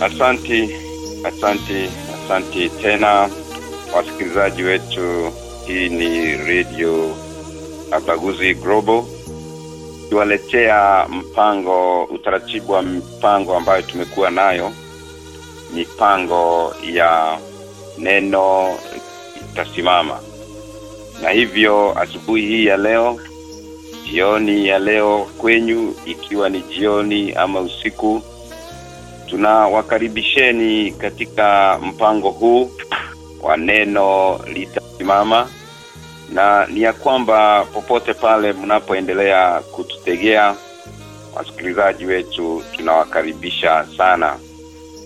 Asanti, asanti, asanti tena wasikilizaji wetu. Hii ni radio Abaguzi Global tuwaletea mpango, utaratibu wa mpango ambayo tumekuwa nayo, mipango ya neno itasimama. Na hivyo asubuhi hii ya leo, jioni ya leo kwenyu, ikiwa ni jioni ama usiku tunawakaribisheni katika mpango huu wa neno litasimama na ni ya kwamba popote pale mnapoendelea kututegea wasikilizaji wetu tunawakaribisha sana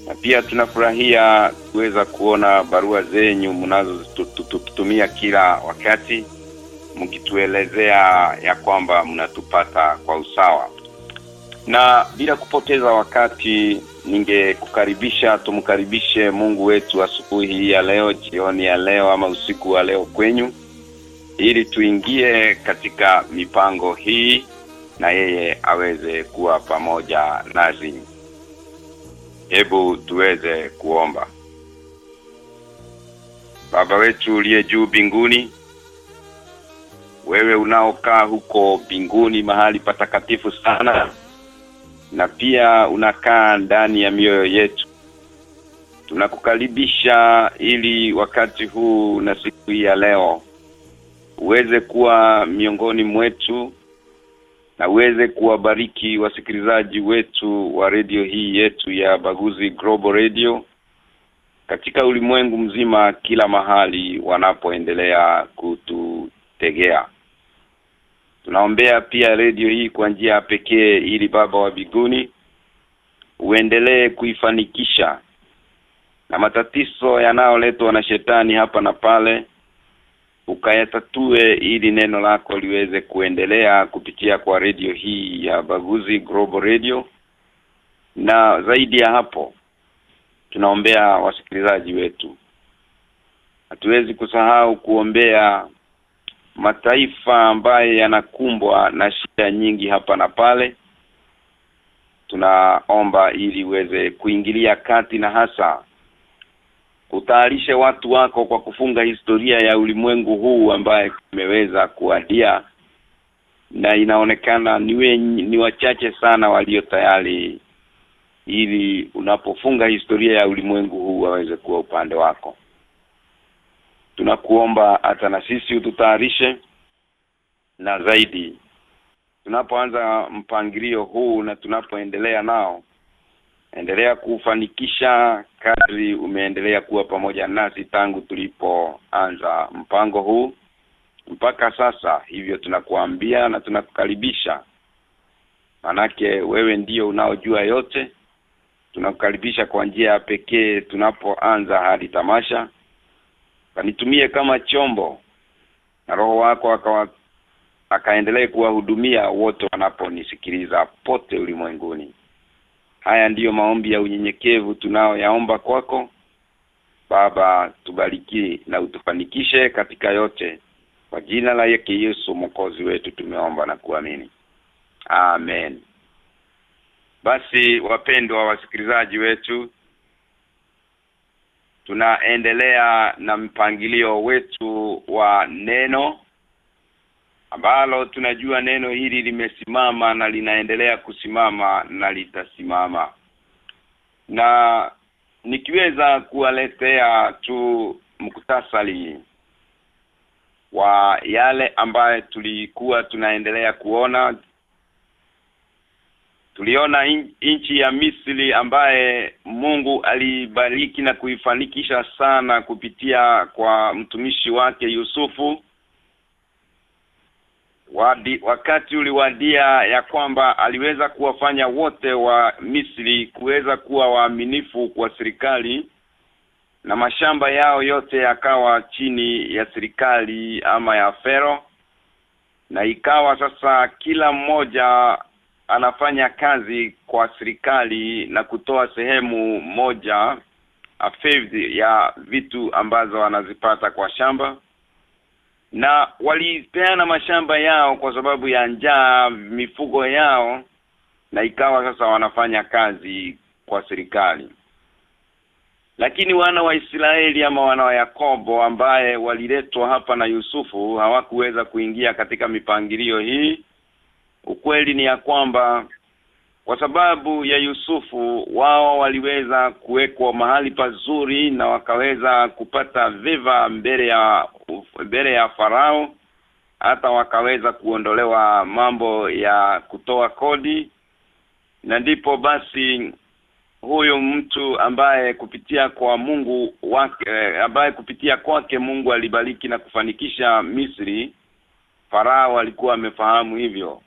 na pia tunafurahia kuweza kuona barua zenyu mnazotutumia kila wakati mkituelezea ya kwamba mnatupata kwa usawa na bila kupoteza wakati ningekukaribisha tumkaribishe Mungu wetu asubuhi hii ya leo, jioni ya leo ama usiku wa leo kwenyu ili tuingie katika mipango hii na yeye aweze kuwa pamoja nasi. Hebu tuweze kuomba. Baba wetu uliye juu binguni, wewe unaokaa huko binguni mahali patakatifu sana na pia unakaa ndani ya mioyo yetu tunakukaribisha ili wakati huu na siku hii ya leo uweze kuwa miongoni mwetu na uweze kuwabariki wasikilizaji wetu wa redio hii yetu ya Baguzi Global Radio katika ulimwengu mzima kila mahali wanapoendelea kututegea. Tunaombea pia redio hii kwa njia pekee ili baba wa biguni uendelee kuifanikisha na matatizo yanayoletwa na shetani hapa na pale ukayatatue ili neno lako liweze kuendelea kupitia kwa redio hii ya Baguzi Global Radio. Na zaidi ya hapo tunaombea wasikilizaji wetu. Hatuwezi kusahau kuombea mataifa ambaye yanakumbwa na shida nyingi hapa na pale. Tunaomba ili uweze kuingilia kati na hasa utayarishe watu wako kwa kufunga historia ya ulimwengu huu ambaye imeweza kuadia na inaonekana niwe ni wachache sana walio tayari ili unapofunga historia ya ulimwengu huu waweze kuwa upande wako. Tunakuomba hata na sisi ututayarishe na zaidi tunapoanza mpangilio huu na tunapoendelea nao endelea kufanikisha kadri umeendelea kuwa pamoja nasi tangu tulipoanza mpango huu. Mpaka sasa hivyo tunakuambia na tunakukaribisha. Manake wewe ndiyo unaojua yote. Tunakukaribisha kwa njia ya pekee tunapoanza hadi tamasha. Kanitumie kama chombo na roho wako akawa akaendelee kuwahudumia wote wanaponisikiliza pote ulimwenguni haya ndiyo maombi ya unyenyekevu tunaoyaomba kwako. Baba tubariki na utufanikishe katika yote. Kwa jina la yake Yesu mwokozi wetu tumeomba na kuamini. Amen. Basi wapendwa wasikilizaji wetu tunaendelea na mpangilio wetu wa neno ambalo tunajua neno hili limesimama na linaendelea kusimama na litasimama. Na nikiweza kuwaletea tu mkutasali wa yale ambaye tulikuwa tunaendelea kuona. Tuliona nchi ya Misri ambaye Mungu alibariki na kuifanikisha sana kupitia kwa mtumishi wake Yusufu Wadi, wakati uliwadia ya kwamba aliweza kuwafanya wote wa Misri kuweza kuwa waaminifu kwa serikali na mashamba yao yote yakawa chini ya serikali ama ya Fero. Na ikawa sasa kila mmoja anafanya kazi kwa serikali na kutoa sehemu moja a ya vitu ambazo anazipata kwa shamba na walipeana mashamba yao kwa sababu ya njaa mifugo yao na ikawa sasa wanafanya kazi kwa serikali. Lakini wana wa Israeli ama wana wa Yakobo ambaye waliletwa hapa na Yusufu hawakuweza kuingia katika mipangilio hii. Ukweli ni ya kwamba kwa sababu ya Yusufu wao waliweza kuwekwa mahali pazuri na wakaweza kupata viva mbele ya mbele ya farao hata wakaweza kuondolewa mambo ya kutoa kodi na ndipo basi huyo mtu ambaye kupitia kwa Mungu wake ambaye kupitia kwake Mungu alibariki na kufanikisha Misri Farao alikuwa amefahamu hivyo.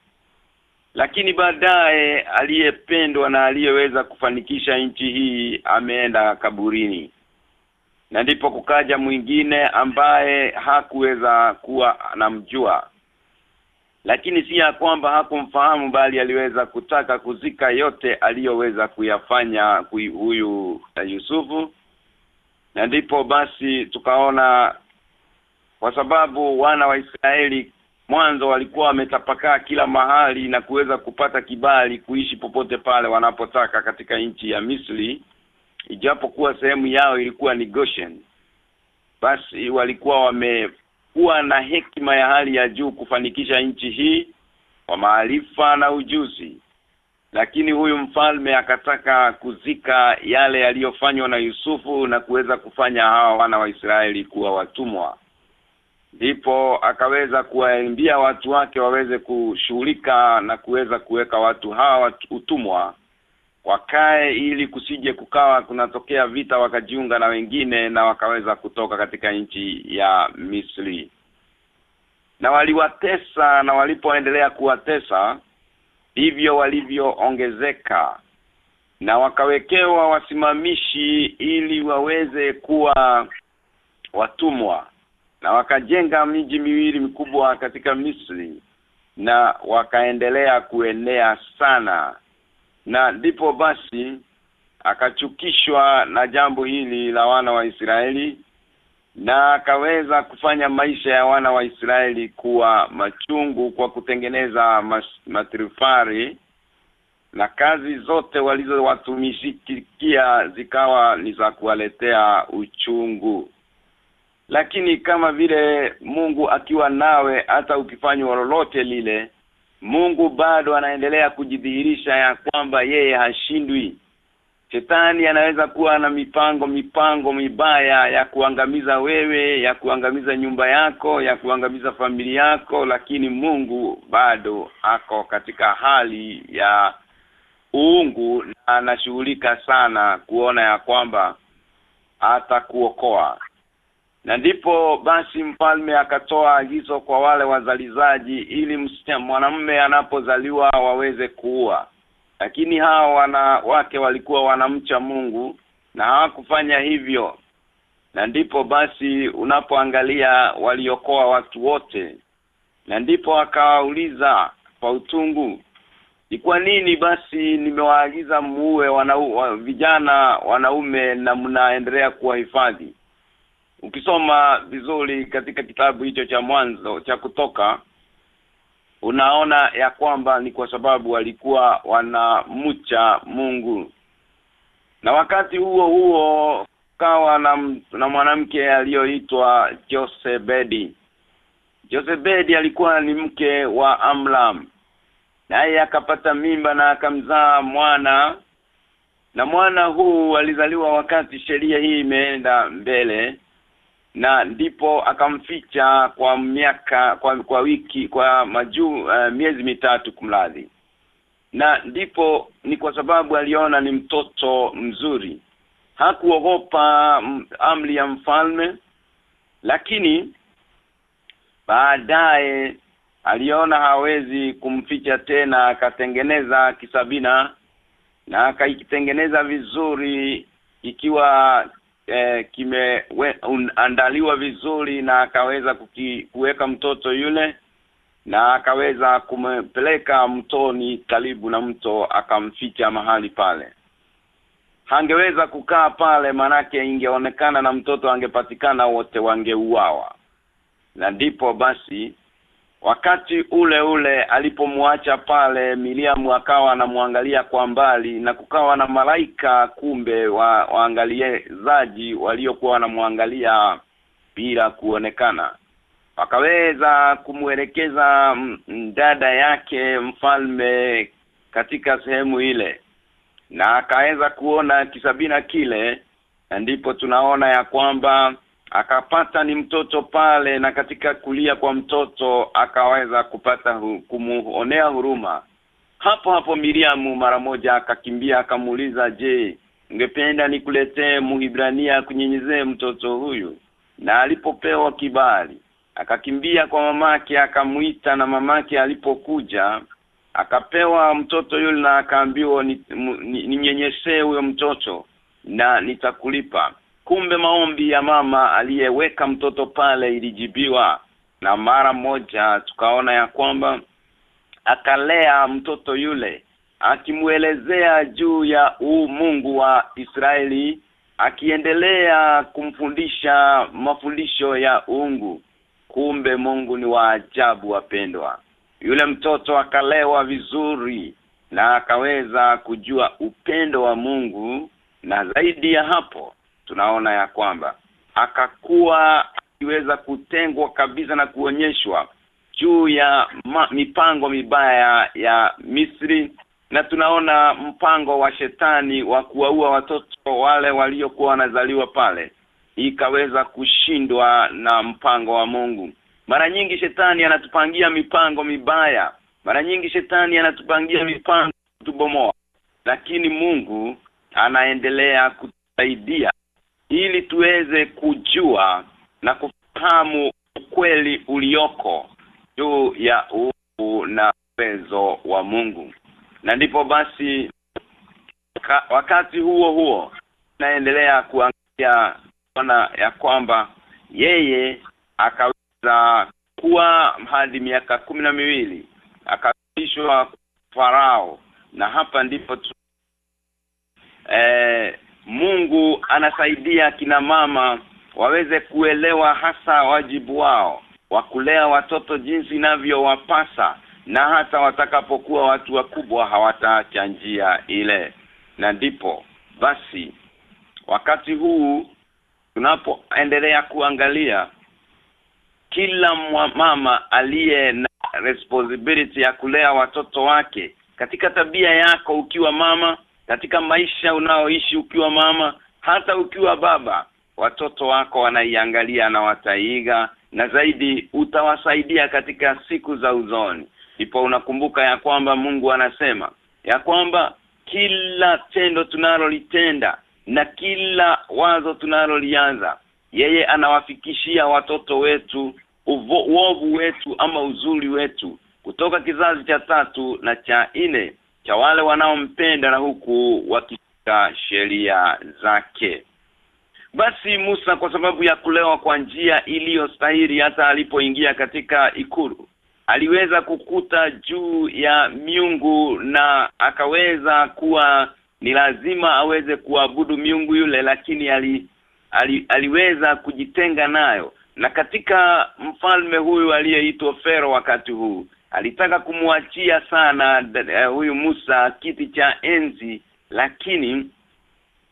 Lakini baadaye aliyependwa na aliyeweza kufanikisha nchi hii ameenda kaburini na ndipo kukaja mwingine ambaye hakuweza kuwa anamjua. Lakini si ya kwamba hakumfahamu bali aliweza kutaka kuzika yote aliyoweza kuyafanya huyu Yusufu. Na ndipo basi tukaona kwa sababu wana wa Israeli mwanzo walikuwa wametapakaa kila mahali na kuweza kupata kibali kuishi popote pale wanapotaka katika nchi ya Misri ijapokuwa sehemu yao ilikuwa ni Goshen basi walikuwa wamekuwa na hekima ya hali ya juu kufanikisha nchi hii kwa maarifa na ujuzi. Lakini huyu mfalme akataka kuzika yale yaliyofanywa na Yusufu na kuweza kufanya hawa wana wa Israeli kuwa watumwa. Ndipo akaweza kuwaimbia watu wake waweze kushughulika na kuweza kuweka watu hawa utumwa wakae ili kusije kukawa kunatokea vita wakajiunga na wengine na wakaweza kutoka katika nchi ya Misri. Na waliwatesa na walipoendelea kuwatesa hivyo walivyoongezeka na wakawekewa wasimamishi ili waweze kuwa watumwa na wakajenga miji miwili mikubwa katika Misri na wakaendelea kuenea sana na ndipo basi akachukishwa na jambo hili la wana wa Israeli na akaweza kufanya maisha ya wana wa Israeli kuwa machungu kwa kutengeneza matrifari na kazi zote walizowatumishikia zikawa ni za kuwaletea uchungu. Lakini kama vile Mungu akiwa nawe hata ukifanywa lolote lile Mungu bado anaendelea kujidhihirisha ya kwamba yeye hashindwi Shetani anaweza kuwa na mipango mipango mibaya ya kuangamiza wewe, ya kuangamiza nyumba yako, ya kuangamiza familia yako, lakini Mungu bado ako katika hali ya uungu na anashughulika sana kuona ya kwamba atakuokoa. Na ndipo basi mfalme akatoa agizo kwa wale wazalizaji ili mwanamume anapozaliwa waweze kuua. Lakini hao wanawake walikuwa wanamcha Mungu na hawakufanya hivyo. Na ndipo basi unapoangalia waliokoa watu wote. Na ndipo akawauliza kwa utungu ni kwa nini basi nimewaagiza muue wana, vijana wanaume na mnaendelea kuwahifadhi ukisoma vizuri katika kitabu hicho cha mwanzo cha kutoka unaona ya kwamba ni kwa sababu walikuwa wanamcha Mungu. Na wakati huo huo kawa na, na mwanamke aliyoitwa Josebedi. Josebedi alikuwa ni mke wa Amram. Naye akapata mimba na akamzaa mwana. Na mwana huu alizaliwa wakati sheria hii imeenda mbele na ndipo akamficha kwa miaka kwa, kwa wiki kwa maju uh, miezi mitatu kumladhi na ndipo ni kwa sababu aliona ni mtoto mzuri. Hakuogopa amri ya mfalme lakini baadaye aliona hawezi kumficha tena akatengeneza kisabina na akaitengeneza vizuri ikiwa eh, kimeandaliwa vizuri na akaweza kuweka mtoto yule na akaweza kumpeleka mtoni karibu na mto akamficha mahali pale. Hangeweza kukaa pale manake ingeonekana na mtoto angepatikana wote wangeuawa. Na ndipo basi wakati ule ule alipomwacha pale Miriam akawa anamwangalia kwa mbali na kukawa na malaika kumbe wa waangaliaji waliokuwa wanamwangalia bila kuonekana. Wakaweza kumwelekeza dada yake mfalme katika sehemu ile na akaweza kuona kisabina kile ndipo tunaona ya kwamba akapata ni mtoto pale na katika kulia kwa mtoto akaweza kupata hu, kumuonea huruma. Hapo hapo Miriamu mara moja akakimbia akamuuliza je ungependa nikuletee muhibrania kunyenyezee mtoto huyu? Na alipopewa kibali akakimbia kwa mamake akamuita na mamake alipokuja akapewa mtoto yule na akaambiwa ninyenyesee ni, huyo mtoto na nitakulipa kumbe maombi ya mama aliyeweka mtoto pale ilijibiwa. Na mara moja tukaona ya kwamba akalea mtoto yule akimuelezea juu ya huu Mungu wa Israeli akiendelea kumfundisha mafundisho ya ungu kumbe Mungu ni wa ajabu wapendwa. Yule mtoto akalewa vizuri na akaweza kujua upendo wa Mungu. Na zaidi ya hapo tunaona ya kwamba akakuwa akiweza kutengwa kabisa na kuonyeshwa juu ya ma, mipango mibaya ya Misri na tunaona mpango wa shetani wa kuwaua watoto wale waliokuwa wanazaliwa pale ikaweza kushindwa na mpango wa Mungu. Mara nyingi shetani anatupangia mipango mibaya mara nyingi shetani anatupangia mipango kutubomoa lakini Mungu anaendelea kutusaidia ili tuweze kujua na kufahamu ukweli ulioko juu ya uungu na uwezo wa Mungu. Na ndipo basi ka, wakati huo huo naendelea kuangalia bwana ya kwamba yeye akaweza kuwa hadi miaka kumi na miwili akapishwa farao. Na hapa ndipo tu, eh, Mungu anasaidia kina mama waweze kuelewa hasa wajibu wao wa kulea watoto jinsi inavyowapasa na hata watakapokuwa watu wakubwa hawataacha njia ile. Na ndipo basi wakati huu tunapoendelea kuangalia kila mama aliye na responsibility ya kulea watoto wake katika tabia yako ukiwa mama katika maisha unaoishi ukiwa mama hata ukiwa baba watoto wako wanaiangalia na wataiga na zaidi utawasaidia katika siku za uzoni. Ndipo unakumbuka ya kwamba Mungu anasema ya kwamba kila tendo tunalolitenda na kila wazo tunalolianza yeye anawafikishia watoto wetu uovu wetu ama uzuri wetu kutoka kizazi cha tatu na cha nne cha wale wanaompenda na huku wakishika sheria zake. Basi Musa kwa sababu ya kulewa kwa njia iliyostahili hata alipoingia katika ikulu aliweza kukuta juu ya miungu na akaweza kuwa ni lazima aweze kuabudu miungu yule lakini ali, ali aliweza kujitenga nayo. Na katika mfalme huyu aliyeitwa Fero wakati huu alitaka kumwachia sana uh, huyu Musa kiti cha enzi lakini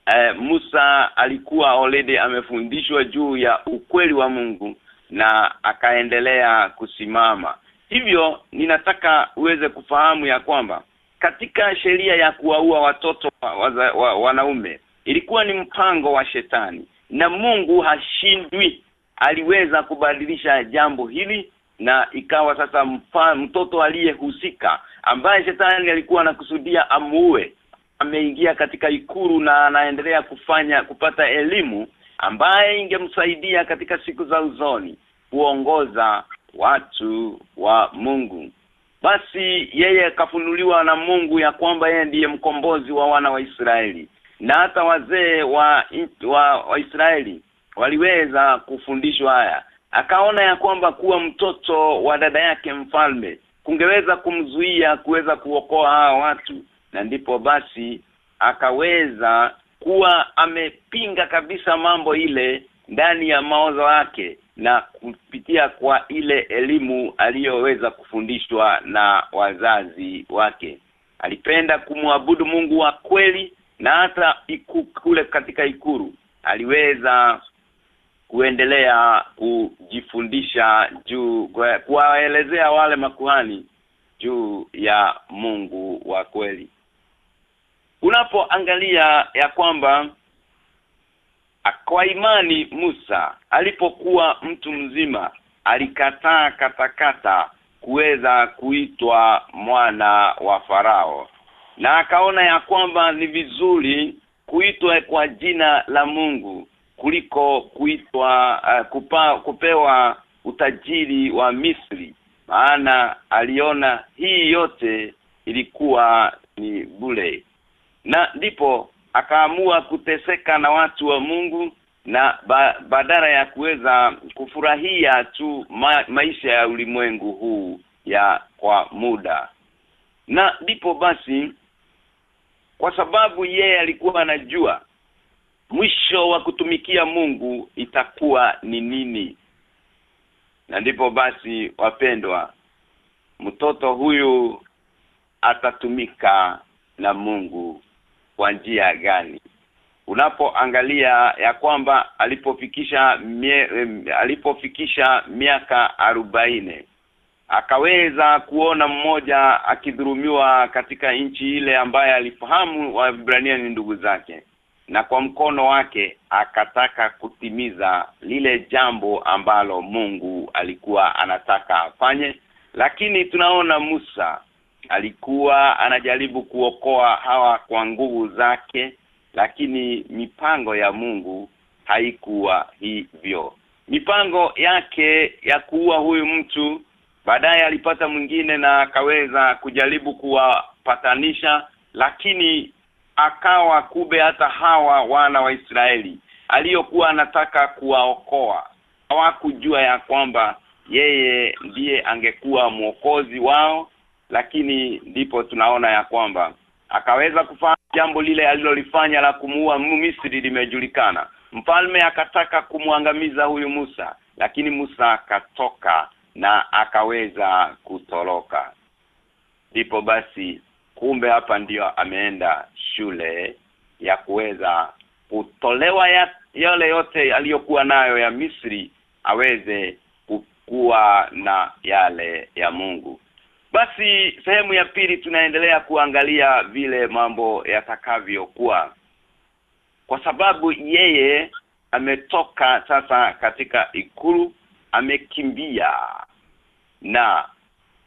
uh, Musa alikuwa already amefundishwa juu ya ukweli wa Mungu na akaendelea kusimama. Hivyo ninataka uweze kufahamu ya kwamba katika sheria ya kuwaua watoto wa, wa, wa, wanaume ilikuwa ni mpango wa shetani. Na Mungu hashindwi aliweza kubadilisha jambo hili na ikawa sasa mfa, mtoto aliyehusika ambaye shetani alikuwa anakusudia amuue ameingia katika ikuru na anaendelea kufanya kupata elimu ambaye ingemsaidia katika siku za uzoni kuongoza watu wa Mungu. Basi yeye akafunuliwa na Mungu ya kwamba yeye ndiye mkombozi wa wana wa Israeli. Na hata wazee wa wa, wa Israeli waliweza kufundishwa haya akaona ya kwamba kuwa mtoto wa dada yake mfalme kungeweza kumzuia kuweza kuokoa hawa watu na ndipo basi akaweza kuwa amepinga kabisa mambo ile ndani ya mawazo yake na kupitia kwa ile elimu aliyoweza kufundishwa na wazazi wake. Alipenda kumwabudu Mungu wa kweli na hata iku, kule katika ikuru aliweza kuendelea kujifundisha juu kuwaelezea wale makuhani juu ya Mungu wa kweli. Unapoangalia ya kwamba kwa imani Musa alipokuwa mtu mzima alikataa katakata kuweza kuitwa mwana wa farao na akaona ya kwamba ni vizuri kuitwa kwa jina la Mungu kuliko kuitwa uh, kupewa utajiri wa Misri. Maana aliona hii yote ilikuwa ni bure. Na ndipo akaamua kuteseka na watu wa Mungu na ba, badala ya kuweza kufurahia tu ma, maisha ya ulimwengu huu ya kwa muda. Na ndipo basi kwa sababu yeye alikuwa anajua mwisho wa kutumikia Mungu itakuwa ni nini? Na ndipo basi wapendwa mtoto huyu atatumika na Mungu kwa njia gani? Unapoangalia ya kwamba alipofikisha alipofikisha miaka arobaine akaweza kuona mmoja akidhulumiwa katika nchi ile ambaye alifahamu Waebrania ni ndugu zake na kwa mkono wake akataka kutimiza lile jambo ambalo Mungu alikuwa anataka afanye. Lakini tunaona Musa alikuwa anajaribu kuokoa hawa kwa nguvu zake lakini mipango ya Mungu haikuwa hivyo. Mipango yake ya kuua huyu mtu baadaye alipata mwingine na akaweza kujaribu kuwapatanisha lakini akawa kube hata hawa wana wa Israeli aliyokuwa anataka kuwaokoa. Hawakujua ya kwamba yeye ndiye angekuwa mwokozi wao lakini ndipo tunaona ya kwamba akaweza kufanya jambo lile alilolifanya la kumuua Misri limejulikana. Mfalme akataka kumwangamiza huyu Musa lakini Musa akatoka na akaweza kutoroka. Ndipo basi kumbe hapa ndiyo ameenda shule ya kuweza kutolewa ya, yale yote aliyokuwa nayo ya Misri aweze kukua na yale ya Mungu. Basi sehemu ya pili tunaendelea kuangalia vile mambo yatakavyokuwa. Kwa sababu yeye ametoka sasa katika ikulu amekimbia na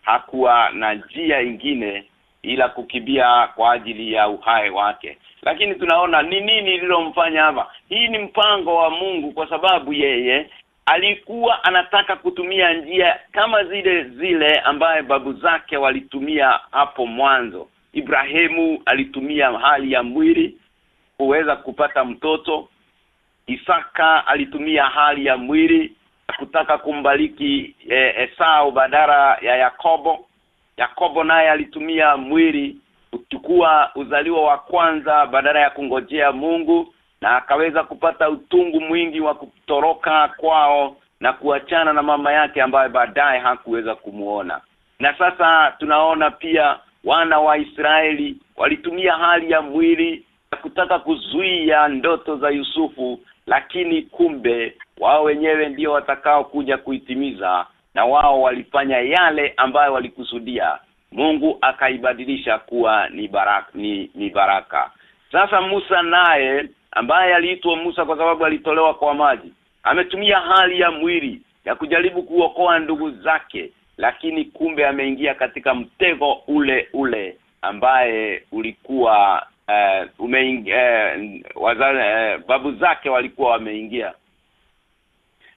hakuwa na njia ingine ila kukibia kwa ajili ya uhai wake. Lakini tunaona ni nini lililomfanya hapa? Hii ni mpango wa Mungu kwa sababu yeye alikuwa anataka kutumia njia kama zile zile ambaye babu zake walitumia hapo mwanzo. Ibrahimu alitumia hali ya mwili kuweza kupata mtoto. Isaka alitumia hali ya mwili kutaka kumbaliki e, Esau badala ya Yakobo Yakobo naye alitumia mwili kuchukua uzaliwa wa kwanza badala ya kungojea Mungu na akaweza kupata utungu mwingi wa kutoroka kwao na kuachana na mama yake ambaye baadaye hakuweza kumuona. Na sasa tunaona pia wana wa Israeli walitumia hali ya mwili ya kutaka kuzuia ndoto za Yusufu lakini kumbe wao wenyewe ndio watakao kuja kuitimiza na wao walifanya yale ambayo walikusudia. Mungu akaibadilisha kuwa ni baraka ni, ni baraka. Sasa Musa naye ambaye aliitwa Musa kwa sababu alitolewa kwa maji ametumia hali ya mwili ya kujaribu kuokoa ndugu zake lakini kumbe ameingia katika mtego ule ule ambaye ulikuwa uh, umeingia uh, uh, babu zake walikuwa wameingia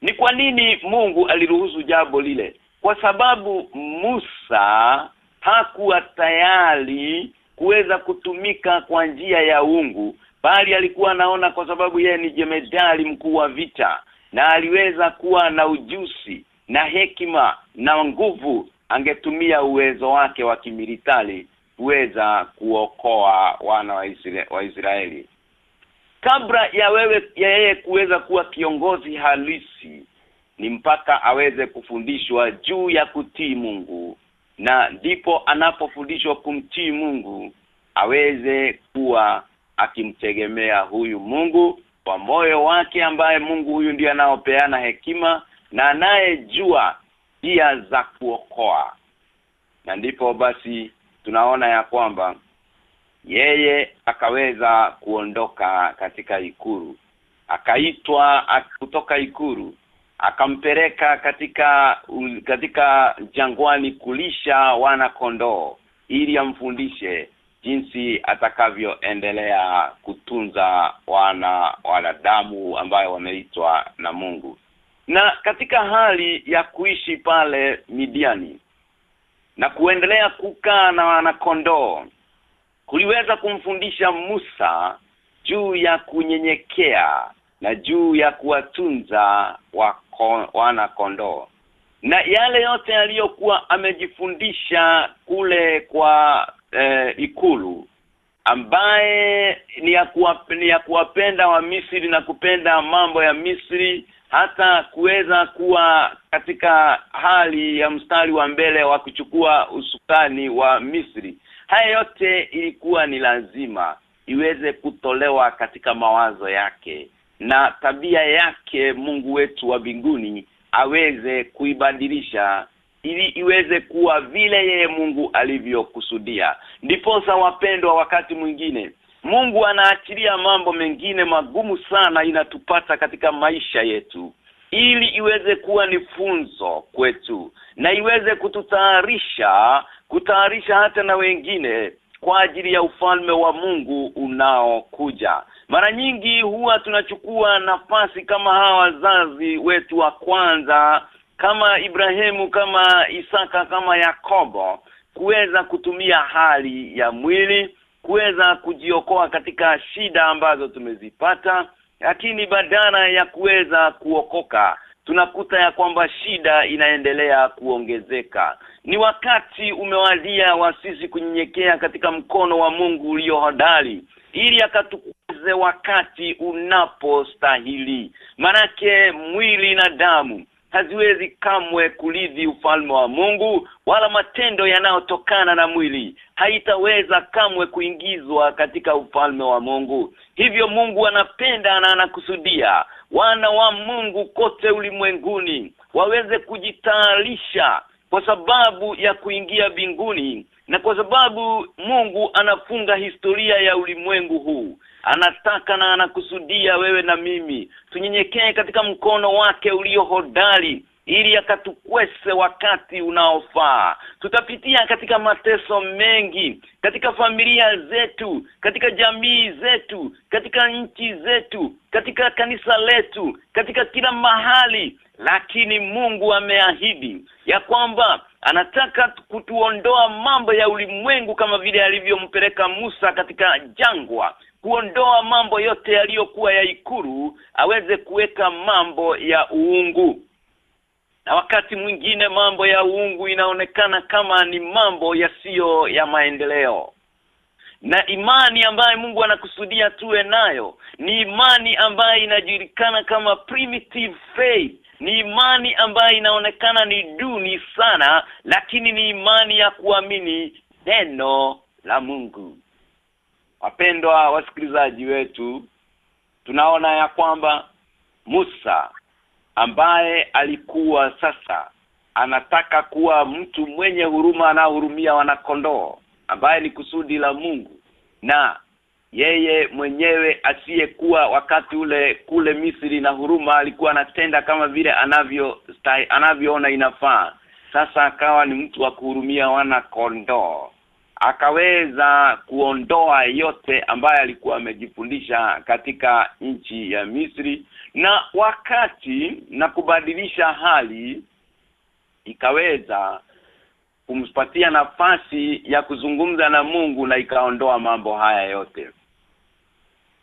ni kwa nini Mungu aliruhusu jambo lile? Kwa sababu Musa hakuwa tayari kuweza kutumika kwa njia ya ungu bali alikuwa anaona kwa sababu yeye ni jemedali mkuu wa vita na aliweza kuwa na ujusi na hekima na nguvu angetumia uwezo wake wa kimilitari kuweza kuokoa wana wa Israeli kabla ya wewe ya yeye kuweza kuwa kiongozi halisi ni mpaka aweze kufundishwa juu ya kutii Mungu. Na ndipo anapofundishwa kumtii Mungu aweze kuwa akimtegemea huyu Mungu kwa moyo wake ambaye Mungu huyu ndiye anaopeana hekima na anayejua njia za kuokoa. Na ndipo basi tunaona ya kwamba yeye akaweza kuondoka katika ikuru. Akaitwa kutoka ikuru akampeleka katika katika jangwani kulisha wana kondoo ili amfundishe jinsi atakavyoendelea kutunza wana wanadamu ambayo wameitwa na Mungu. Na katika hali ya kuishi pale Midiani na kuendelea kukaa na wanakondoo kuliweza kumfundisha Musa juu ya kunyenyekea na juu ya kuwatunza wana kondoo. Na yale yote aliyokuwa amejifundisha kule kwa eh, ikulu ambaye ni ya kuwa, ni ya kuwapenda wa Misri na kupenda mambo ya Misri hata kuweza kuwa katika hali ya mstari wa mbele wa kuchukua usukani wa Misri haya yote ilikuwa ni lazima iweze kutolewa katika mawazo yake na tabia yake Mungu wetu wa binguni aweze kuibadilisha ili iweze kuwa vile yeye Mungu alivyokusudia. Ndipo wapendwa wakati mwingine Mungu anaachilia mambo mengine magumu sana inatupata katika maisha yetu ili iweze kuwa ni funzo kwetu na iweze kututayarisha kutayarisha hata na wengine kwa ajili ya ufalme wa Mungu unaokuja. Mara nyingi huwa tunachukua nafasi kama hawa wazazi wetu wa kwanza kama Ibrahimu kama Isaka kama Yakobo kuweza kutumia hali ya mwili kuweza kujiokoa katika shida ambazo tumezipata lakini badala ya kuweza kuokoka tunakuta ya kwamba shida inaendelea kuongezeka. Ni wakati umewadia wa sisi kunyenyekea katika mkono wa Mungu ulio hodari ili akatukuze wakati unapostahili. Manake mwili na damu haziwezi kamwe kulidhi ufalme wa Mungu wala matendo yanayotokana na mwili haitaweza kamwe kuingizwa katika ufalme wa Mungu. Hivyo Mungu anapenda na anakusudia wana wa Mungu kote ulimwenguni waweze kujitayarisha kwa sababu ya kuingia binguni na kwa sababu Mungu anafunga historia ya ulimwengu huu. Anataka na anakusudia wewe na mimi tunyenyekee katika mkono wake ulio hodari ili akatukwese wakati unaofaa. Tutapitia katika mateso mengi katika familia zetu katika jamii zetu katika nchi zetu katika kanisa letu katika kila mahali. Lakini Mungu ameahidi ya kwamba anataka kutuondoa mambo ya ulimwengu kama vile alivyompeleka Musa katika jangwa. Kuondoa mambo yote yaliyokuwa ya ikuru aweze kuweka mambo ya uungu na wakati mwingine mambo ya uungu inaonekana kama ni mambo yasiyo ya maendeleo. Na imani ambayo Mungu anakusudia tuwe nayo ni imani ambayo inajulikana kama primitive faith. Ni imani ambayo inaonekana ni duni sana lakini ni imani ya kuamini neno la Mungu. Wapendwa wasikilizaji wetu tunaona ya kwamba Musa ambaye alikuwa sasa anataka kuwa mtu mwenye huruma anahurumia wanakondoo ambaye ni kusudi la Mungu. Na yeye mwenyewe asiyekuwa wakati ule kule Misri na huruma alikuwa anatenda kama vile anavyo anavyoona inafaa. Sasa akawa ni mtu wa kuhurumia wana kondoo akaweza kuondoa yote ambaye alikuwa amejifundisha katika nchi ya Misri na wakati na kubadilisha hali ikaweza kumpatia nafasi ya kuzungumza na Mungu na ikaondoa mambo haya yote.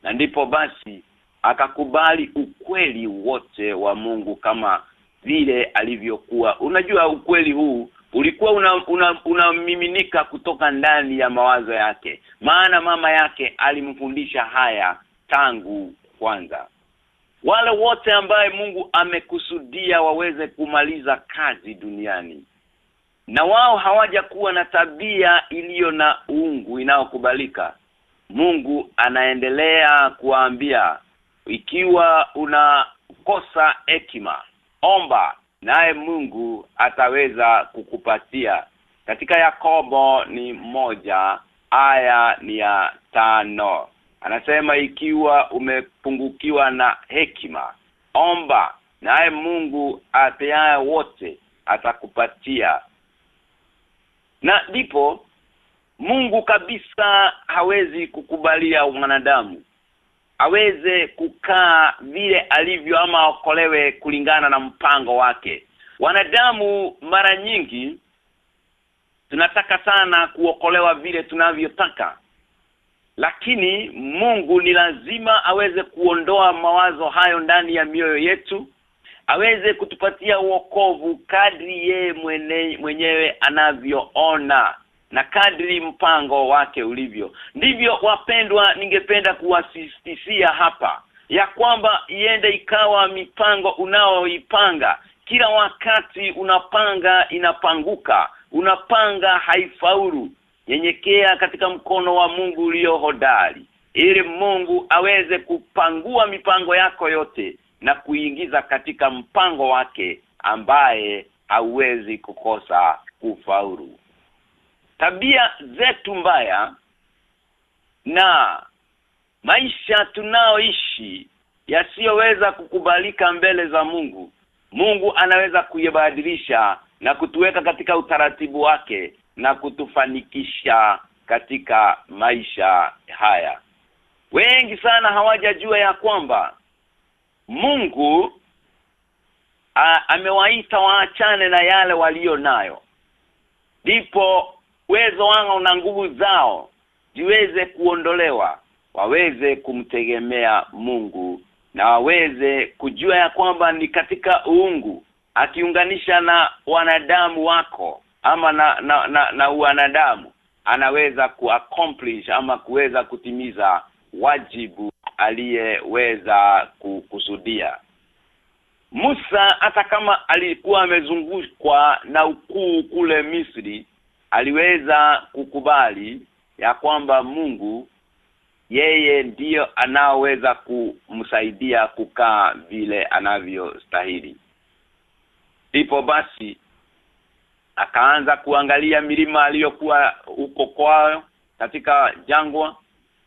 Na ndipo basi akakubali ukweli wote wa Mungu kama vile alivyokuwa. Unajua ukweli huu ulikuwa unamiminika una, una kutoka ndani ya mawazo yake. Maana mama yake alimfundisha haya tangu kwanza wale wote ambaye Mungu amekusudia waweze kumaliza kazi duniani. Na wao hawajakuwa na tabia iliyo na uungu inayokubalika. Mungu anaendelea kuambia ikiwa unakosa hekima omba naye Mungu ataweza kukupatia. Katika Yakobo ni moja aya ni ya tano anasema ikiwa umepungukiwa na hekima omba naye Mungu apeaye wote atakupatia. Na ndipo Mungu kabisa hawezi kukubalia mwanadamu. Aweze kukaa vile alivyo ama okolewe kulingana na mpango wake. Wanadamu mara nyingi tunataka sana kuokolewa vile tunavyotaka lakini Mungu ni lazima aweze kuondoa mawazo hayo ndani ya mioyo yetu aweze kutupatia uokovu kadri ye mwene, mwenyewe anavyoona na kadri mpango wake ulivyo. Ndivyo wapendwa ningependa kuwasistisia hapa ya kwamba iende ikawa mipango unaoipanga. Kila wakati unapanga inapanguka unapanga haifaulu nyenyekea katika mkono wa Mungu ulio hodari ili Mungu aweze kupangua mipango yako yote na kuingiza katika mpango wake ambaye hauwezi kukosa kufaulu. Tabia zetu mbaya na maisha tunaoishi yasiyoweza kukubalika mbele za Mungu Mungu anaweza kuyabadilisha na kutuweka katika utaratibu wake na kutufanikisha katika maisha haya. Wengi sana hawajajua ya kwamba Mungu a, amewaita waachane na yale walio nayo. Ndipo uwezo wao na nguvu zao ziweze kuondolewa waweze kumtegemea Mungu na waweze kujua ya kwamba ni katika uungu akiunganisha na wanadamu wako ama na na, na, na uanadamu anaweza kuaccomplish ama kuweza kutimiza wajibu aliyeweza kukusudia Musa hata kama alikuwa amezungukwa na ukuu kule Misri aliweza kukubali ya kwamba Mungu yeye ndiyo anaoweza kumsaidia kukaa vile anavyostahili. Ndipo basi akaanza kuangalia milima aliyokuwa huko kwao katika jangwa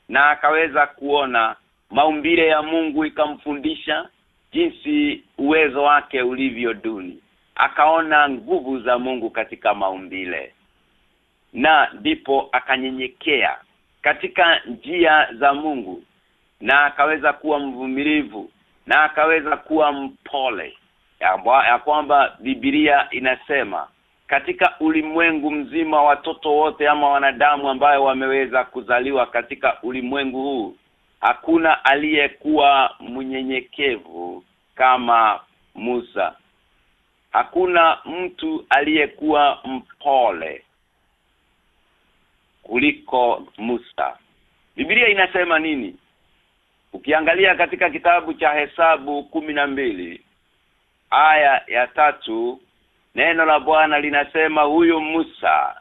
na akaweza kuona maumbile ya Mungu ikamfundisha jinsi uwezo wake ulivyo duni. Akaona nguvu za Mungu katika maumbile. Na ndipo akanyenyekea katika njia za Mungu na akaweza kuwa mvumilivu na akaweza kuwa mpole. Ya, ya kwamba Biblia inasema katika ulimwengu mzima watoto wote ama wanadamu ambayo wameweza kuzaliwa katika ulimwengu huu hakuna aliyekuwa mnyenyekevu kama Musa. Hakuna mtu aliyekuwa mpole kuliko Musa. Biblia inasema nini? Ukiangalia katika kitabu cha Hesabu mbili aya ya tatu neno la Bwana linasema huyu Musa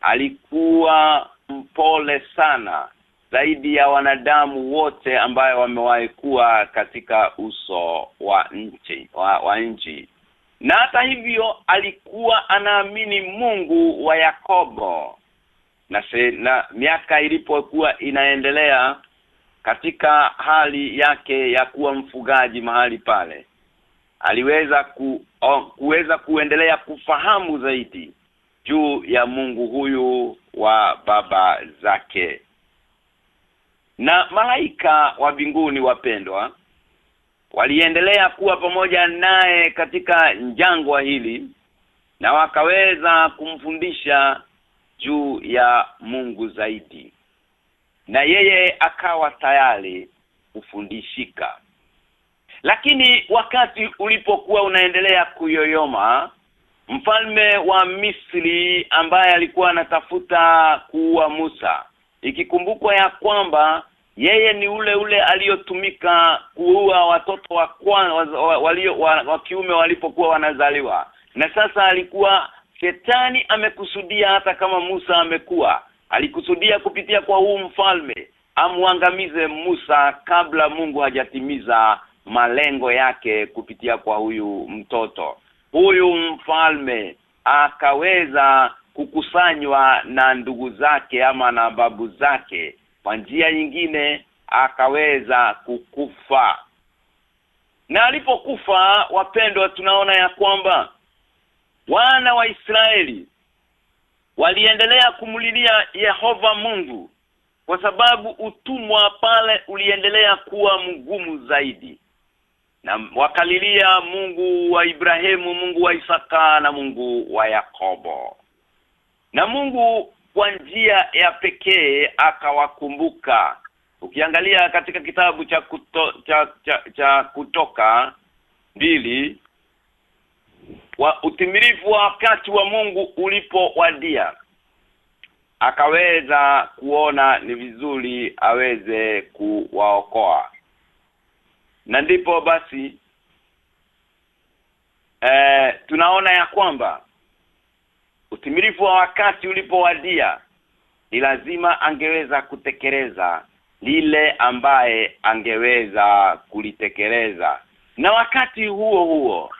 alikuwa mpole sana zaidi ya wanadamu wote ambayo wamewahi kuwa katika uso wa nchi wa, wa nchi. Na hata hivyo alikuwa anaamini Mungu wa Yakobo. Na, se, na miaka ilipokuwa inaendelea katika hali yake ya kuwa mfugaji mahali pale aliweza ku, kuweza kuendelea kufahamu zaidi juu ya Mungu huyu wa baba zake. Na malaika wa mbinguni wapendwa waliendelea kuwa pamoja naye katika jangwa hili na wakaweza kumfundisha juu ya Mungu zaidi. Na yeye akawa tayari kufundishika lakini wakati ulipokuwa unaendelea kuyoyoma mfalme wa Misri ambaye alikuwa anatafuta kuua Musa ikikumbukwa ya kwamba yeye ni ule ule aliyotumika kuua watoto wa kwanza walio wa, wa kiume walipokuwa wanazaliwa. Na sasa alikuwa shetani amekusudia hata kama Musa amekuwa. Alikusudia kupitia kwa huu mfalme amwangamize Musa kabla Mungu hajatimiza malengo yake kupitia kwa huyu mtoto. Huyu mfalme akaweza kukusanywa na ndugu zake ama na babu zake. Kwa njia nyingine akaweza kukufa. Na alipokufa wapendwa tunaona ya kwamba wana wa Israeli waliendelea kumlilia Yehova Mungu kwa sababu utumwa pale uliendelea kuwa mgumu zaidi na wakalilia Mungu wa Ibrahimu, Mungu wa Isaka na Mungu wa Yakobo. Na Mungu kwa njia ya pekee akawakumbuka. Ukiangalia katika kitabu cha kuto, cha, cha, cha kutoka mbili wa utimilifu wa wakati wa Mungu ulipowadia akaweza kuona ni vizuri aweze kuwaokoa na ndipo basi e, tunaona ya kwamba utimilifu wa wakati ulipowadia ni lazima angeweza kutekeleza lile ambaye angeweza kulitekeleza. Na wakati huo huo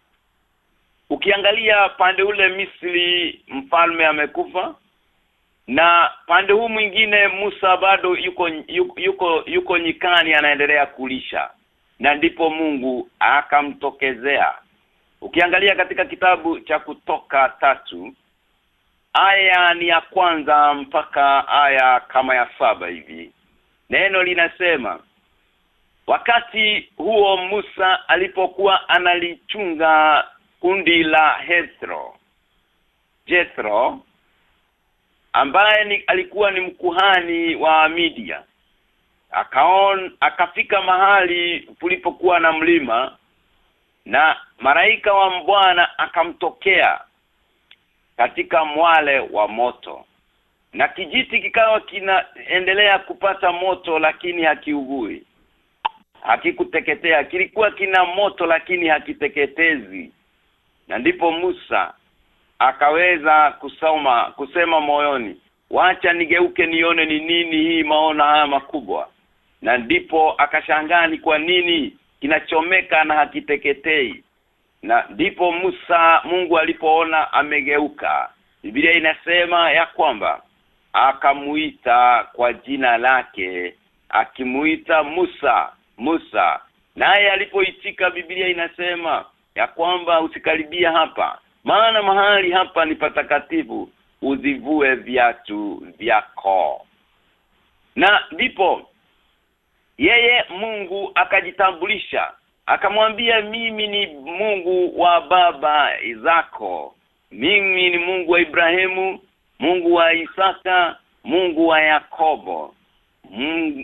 ukiangalia pande ule Misri mfalme amekufa na pande huu mwingine Musa bado yuko yuko yuko, yuko nyikani anaendelea kulisha na ndipo Mungu akamtokezea. Ukiangalia katika kitabu cha kutoka tatu aya ni ya kwanza mpaka aya kama ya saba hivi. Neno linasema wakati huo Musa alipokuwa analichunga kundi la Hethro Jethro ambaye ni, alikuwa ni mkuhani wa Midia akaon akafika mahali kulipokuwa na mlima na maraika wa Bwana akamtokea katika mwale wa moto. Na kijiti kikawa kinaendelea kupata moto lakini hakiugui. Hakikuteketea. Kilikuwa kina moto lakini hakiteketezi. Na ndipo Musa akaweza kusoma kusema moyoni wacha nigeuke nione ni nini hii maona haya makubwa na ndipo akashangaa ni kwa nini kinachomeka na hakiteketei. Na ndipo Musa Mungu alipoona amegeuka Biblia inasema ya kwamba akamuita kwa jina lake akimuita Musa Musa. Naye alipoitika Biblia inasema ya kwamba usikaribia hapa maana mahali hapa ni patakatifu uzivue viatu vyako. Na ndipo yeye Mungu akajitambulisha akamwambia mimi ni Mungu wa baba zako. Mimi ni Mungu wa Ibrahimu Mungu wa Isaka Mungu wa Yakobo.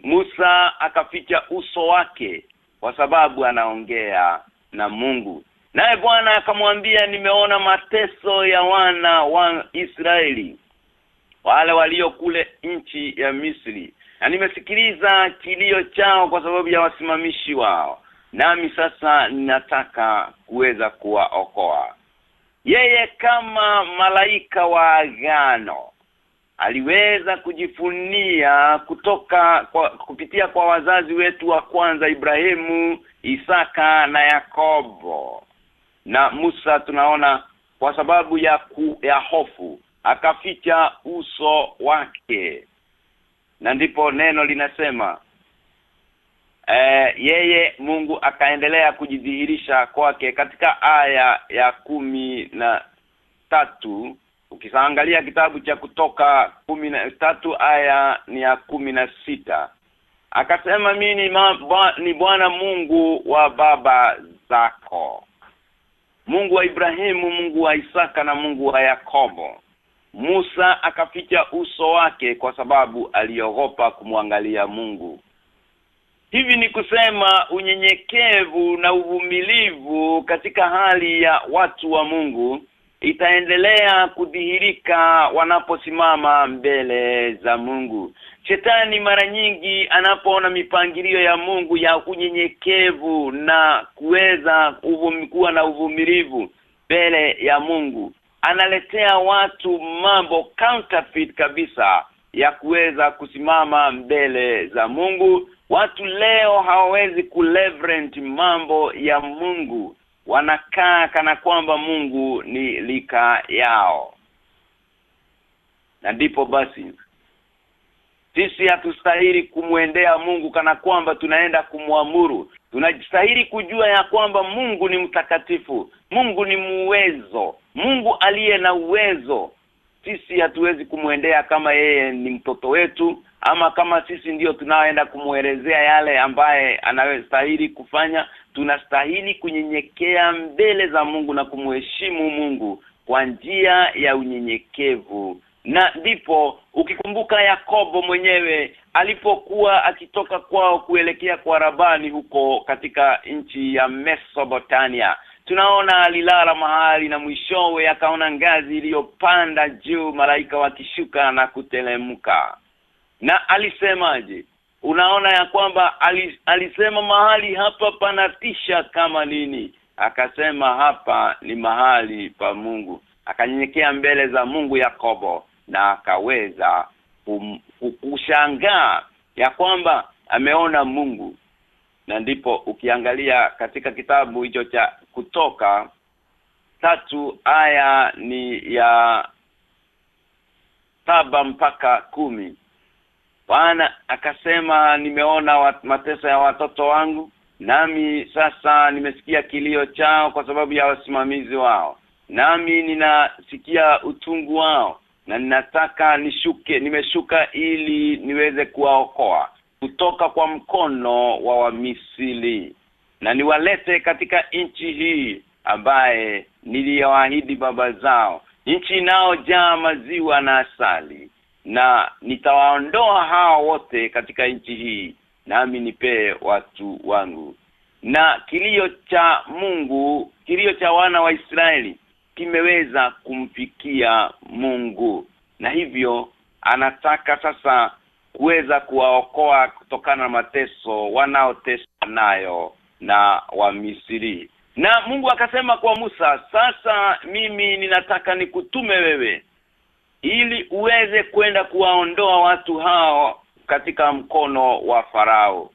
Musa akaficha uso wake kwa sababu anaongea na Mungu. Naye Bwana akamwambia nimeona mateso ya wana wa Israeli wale walio kule nchi ya Misri na nimesikiliza kilio chao kwa sababu ya wasimamishi wao nami sasa ninataka kuweza kuwaokoa yeye kama malaika wa agano aliweza kujifunia kutoka kwa, kupitia kwa wazazi wetu wa kwanza Ibrahimu, Isaka na Yakobo. Na Musa tunaona kwa sababu ya ku, ya hofu akaficha uso wake. Na ndipo neno linasema e, yeye Mungu akaendelea kujidhihirisha kwake katika aya ya kumi na tatu. Ukisaangalia kitabu cha kutoka kumi na tatu aya ni ya kumi na sita. Akasema mimi ni, Bwana Mungu wa baba zako. Mungu wa Ibrahimu Mungu wa Isaka na Mungu wa Yakobo Musa akaficha uso wake kwa sababu aliogopa kumwangalia Mungu. Hivi ni kusema unyenyekevu na uvumilivu katika hali ya watu wa Mungu itaendelea kudhihirika wanaposimama mbele za Mungu. Shetani mara nyingi anapoona mipangilio ya Mungu ya unyenyekevu na kuweza kuwa na uvumilivu mbele ya Mungu analetea watu mambo counterfeit kabisa ya kuweza kusimama mbele za Mungu. Watu leo hawawezi kuleverage mambo ya Mungu. Wanakaa kana kwamba Mungu ni lika yao. Na ndipo basi sisi hatustahili kumwendea Mungu kana kwamba tunaenda kumwamuru. Tunastahili kujua ya kwamba Mungu ni mtakatifu. Mungu ni muwezo Mungu aliye na uwezo sisi hatuwezi kumwendea kama yeye ni mtoto wetu ama kama sisi ndiyo tunaoenda kumuelezea yale ambaye anayostahili kufanya. Tunastahili kunyenyekea mbele za Mungu na kumheshimu Mungu kwa njia ya unyenyekevu. Na ndipo ukikumbuka Yakobo mwenyewe alipokuwa akitoka kwao kuelekea kwa Rabani huko katika nchi ya Mesopotamia tunaona alilala mahali na mwishowe akaona ngazi iliyopanda juu malaika wakishuka na kutelemka. Na alisemaje? Unaona ya kwamba alisema mahali hapa panatisha kama nini? Akasema hapa ni mahali pa Mungu. Akanyenyekea mbele za Mungu Yakobo na akaweza kushangaa ya kwamba ameona Mungu. Na ndipo ukiangalia katika kitabu hicho cha kutoka. Tatu aya ni ya saba mpaka kumi. Bwana akasema nimeona mateso ya watoto wangu nami sasa nimesikia kilio chao kwa sababu ya wasimamizi wao. Nami ninasikia utungu wao na ninataka nishuke nimeshuka ili niweze kuwaokoa kutoka kwa mkono wa Wamisri na niwalete katika nchi hii ambaye niliyoahidi baba zao. Nchi inaojaa maziwa na asali na nitawaondoa hao wote katika nchi hii nami nipee watu wangu. Na kilio cha Mungu kilio cha wana wa Israeli kimeweza kumfikia Mungu. Na hivyo anataka sasa kuweza kuwaokoa kutokana na mateso wanaoteswa nayo na wa Misri. Na Mungu akasema kwa Musa sasa mimi ninataka nikutume wewe ili uweze kwenda kuwaondoa watu hao katika mkono wa farao.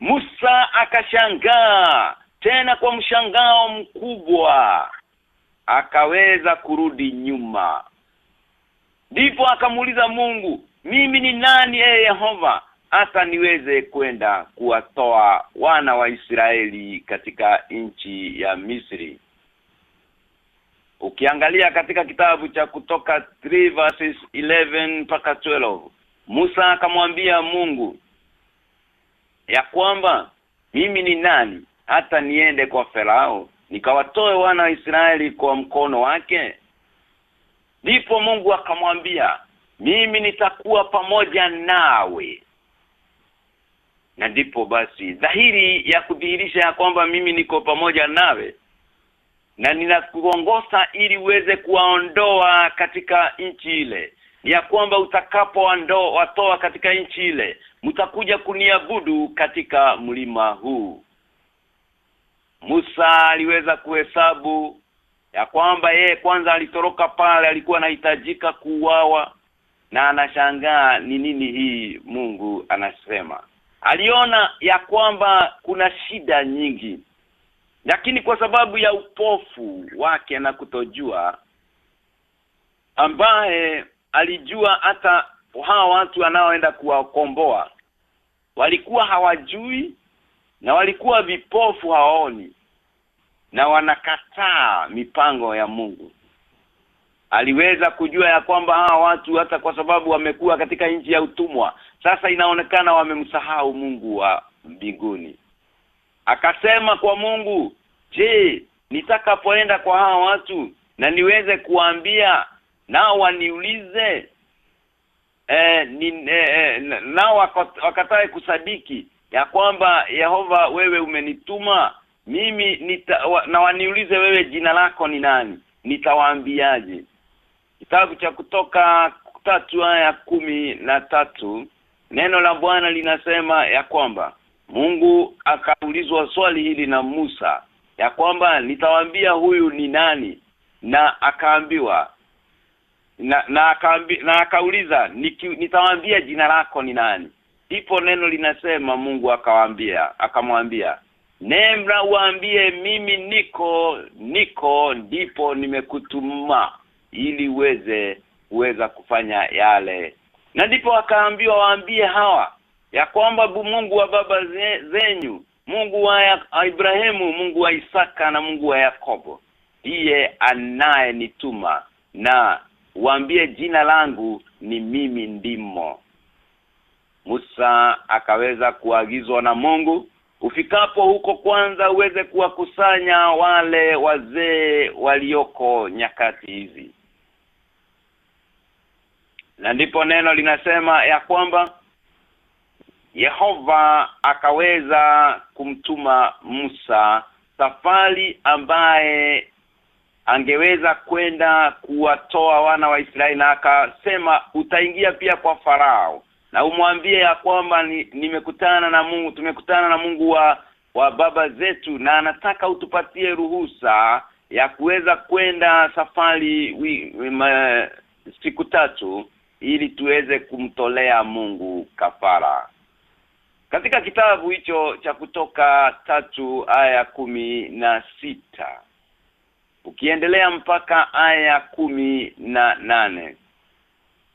Musa akashangaa tena kwa mshangao mkubwa akaweza kurudi nyuma. Ndipo akamuuliza Mungu mimi ni nani ee Yehova hata niweze kwenda kuwatoa wana wa Israeli katika nchi ya Misri. Ukiangalia katika kitabu cha kutoka 3 verses 11 mpaka 12 Musa akamwambia Mungu ya kwamba mimi ni nani hata niende kwa Farao nikawatoe wana wa Israeli kwa mkono wake? Ndipo Mungu akamwambia mimi nitakuwa pamoja nawe na ndipo basi dhahiri ya kudhihirisha ya kwamba mimi niko pamoja nawe na ninakuongoza ili uweze kuwaondoa katika nchi ile ya kwamba utakapoondoa watoa katika nchi ile mtakuja kuniabudu katika mlima huu. Musa aliweza kuhesabu ya kwamba yeye kwanza alitoroka pale alikuwa anahitajika kuuawa na anashangaa ni nini hii Mungu anasema aliona ya kwamba kuna shida nyingi lakini kwa sababu ya upofu wake na kutojua ambaye alijua hata hawa watu wanaoenda kuwakomboa walikuwa hawajui na walikuwa vipofu haoni na wanakataa mipango ya Mungu. Aliweza kujua ya kwamba hawa watu hata kwa sababu wamekuwa katika nchi ya utumwa sasa inaonekana wamemsahau Mungu wa mbinguni. Akasema kwa Mungu je nitakapoenda kwa hawa watu na niweze kuambia nao waniulize? Eh, ni, eh, nao wakatae kusadiki ya kwamba Yehova wewe umenituma? Mimi nita, wa, na waniulize wewe jina lako ni nani? Nitawaambiaje? Kitabu cha kutoka tatu haya kumi na tatu neno la Bwana linasema ya kwamba Mungu akaulizwa swali hili na Musa ya kwamba nitawaambia huyu ni nani? Na akaambiwa na na, akaambi, na akauliza nitawaambia jina lako ni nani? Ipo neno linasema Mungu akawaambia akamwambia Nemra uambie mimi niko niko ndipo nimekutuma ili uweze uweza kufanya yale na ndipo akaambiwa waambie hawa ya kwamba Mungu wa baba zenyu Mungu wa Ibrahimu Mungu wa Isaka na Mungu wa Yakobo ndiye anayenituma na waambie jina langu ni mimi ndimo. Musa akaweza kuagizwa na Mungu ufikapo huko kwanza uweze kuwakusanya wale wazee walioko nyakati hizi na ndipo neno linasema ya kwamba Yehova akaweza kumtuma Musa safari ambaye angeweza kwenda kuwatoa wana wa Israeli na akasema utaingia pia kwa farao. Na umwambie ya kwamba nimekutana na Mungu tumekutana na Mungu wa wa baba zetu na anataka utupatie ruhusa ya kuweza kwenda safari siku tatu ili tuweze kumtolea Mungu kafara. Katika kitabu hicho cha kutoka tatu aya kumi na sita ukiendelea mpaka aya kumi na nane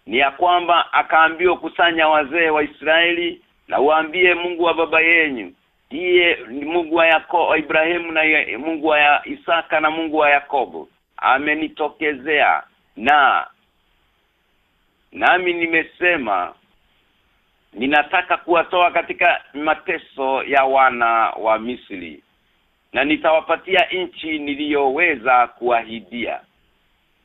ni ya kwamba akaambiwa kusanya wazee wa Israeli na waambie Mungu wa baba yenyu ndiye Mungu wa Yakobo Ibrahimu na Mungu wa Isaka na Mungu wa Yakobo amenitokezea na nami nimesema ninataka kuwatoa katika mateso ya wana wa Misri na nitawapatia nchi niliyoweza kuahidia.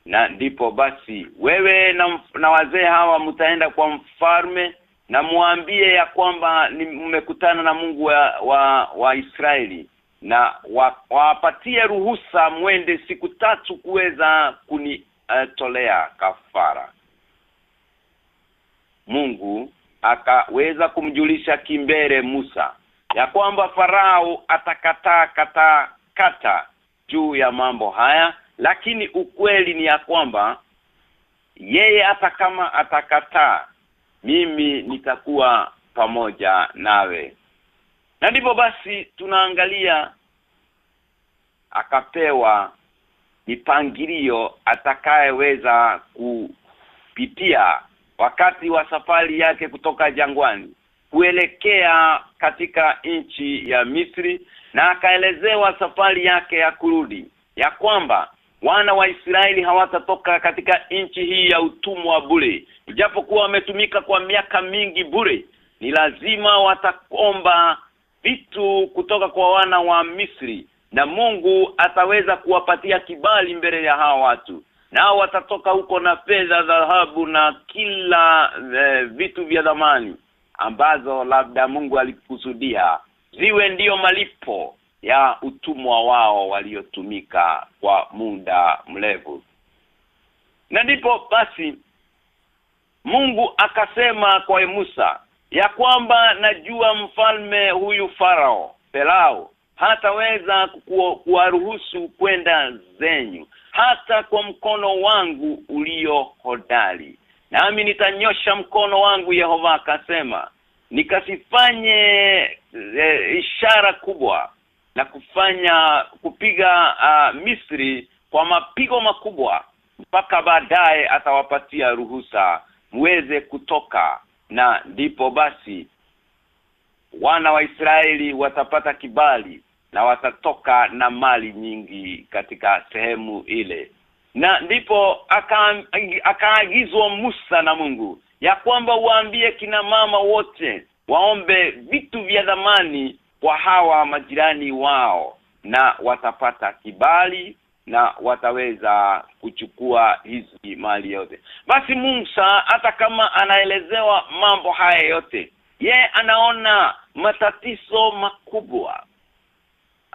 Na ndipo basi wewe na, na wazee hawa mtaenda kwa mfalme na muambie ya kwamba mmekutana na Mungu wa, wa, wa Israeli na wapatie wa ruhusa mwende siku tatu kuweza kunitolea uh, kafara Mungu akaweza kumjulisha kimbere Musa ya kwamba farao atakataa kata kata juu ya mambo haya lakini ukweli ni ya kwamba yeye hata kama atakataa mimi nitakuwa pamoja nawe. Na ndipo basi tunaangalia akapewa mipangilio atakayeweza kupitia wakati wa safari yake kutoka jangwani kuelekea katika nchi ya Misri na akaelezewa safari yake ya kurudi ya kwamba wana wa Israeli hawatatoka katika nchi hii ya utumwa bure. Ijapokuwa wametumika kwa miaka mingi bure ni lazima watakomba vitu kutoka kwa wana wa Misri na Mungu ataweza kuwapatia kibali mbele ya hawa watu nao watatoka huko na fedha dhahabu na kila e, vitu vya dhamani ambazo labda Mungu alikusudia ziwe ndiyo malipo ya utumwa wao waliotumika kwa muda mrefu. Na ndipo basi Mungu akasema kwa Musa ya kwamba najua mfalme huyu farao Pelao hataweza kuwaruhusu kwenda zenyu hata kwa mkono wangu ulio hodari. Nami nitanyosha mkono wangu Yehova akasema nikasifanye e, ishara kubwa na kufanya kupiga uh, Misri kwa mapigo makubwa mpaka baadaye atawapatia ruhusa muweze kutoka. Na ndipo basi wana wa Israeli watapata kibali na watatoka na mali nyingi katika sehemu ile. Na ndipo akaagizwa aka Musa na Mungu ya kwamba waambie kina mama wote waombe vitu vya dhamani kwa hawa majirani wao na watapata kibali na wataweza kuchukua hizi mali yote. Basi Musa hata kama anaelezewa mambo haya yote ye anaona matatizo makubwa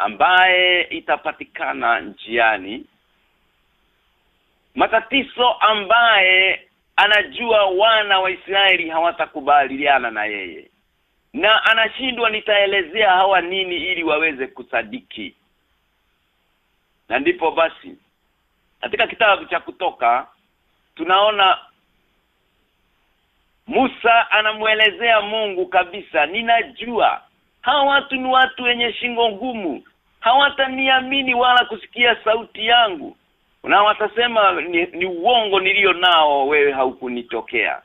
ambaye itapatikana njiani. Matatizo ambaye anajua wana wa Israeli hawatakubaliana na yeye. Na anashindwa nitaelezea hawa nini ili waweze kusadiki. Na ndipo basi katika kitabu cha kutoka tunaona Musa anamuelezea Mungu kabisa ninajua hawa watu ni watu wenye shingo ngumu hawataniamini wala kusikia sauti yangu. Na watasema ni, ni uongo nilio nao wewe haukunitokea.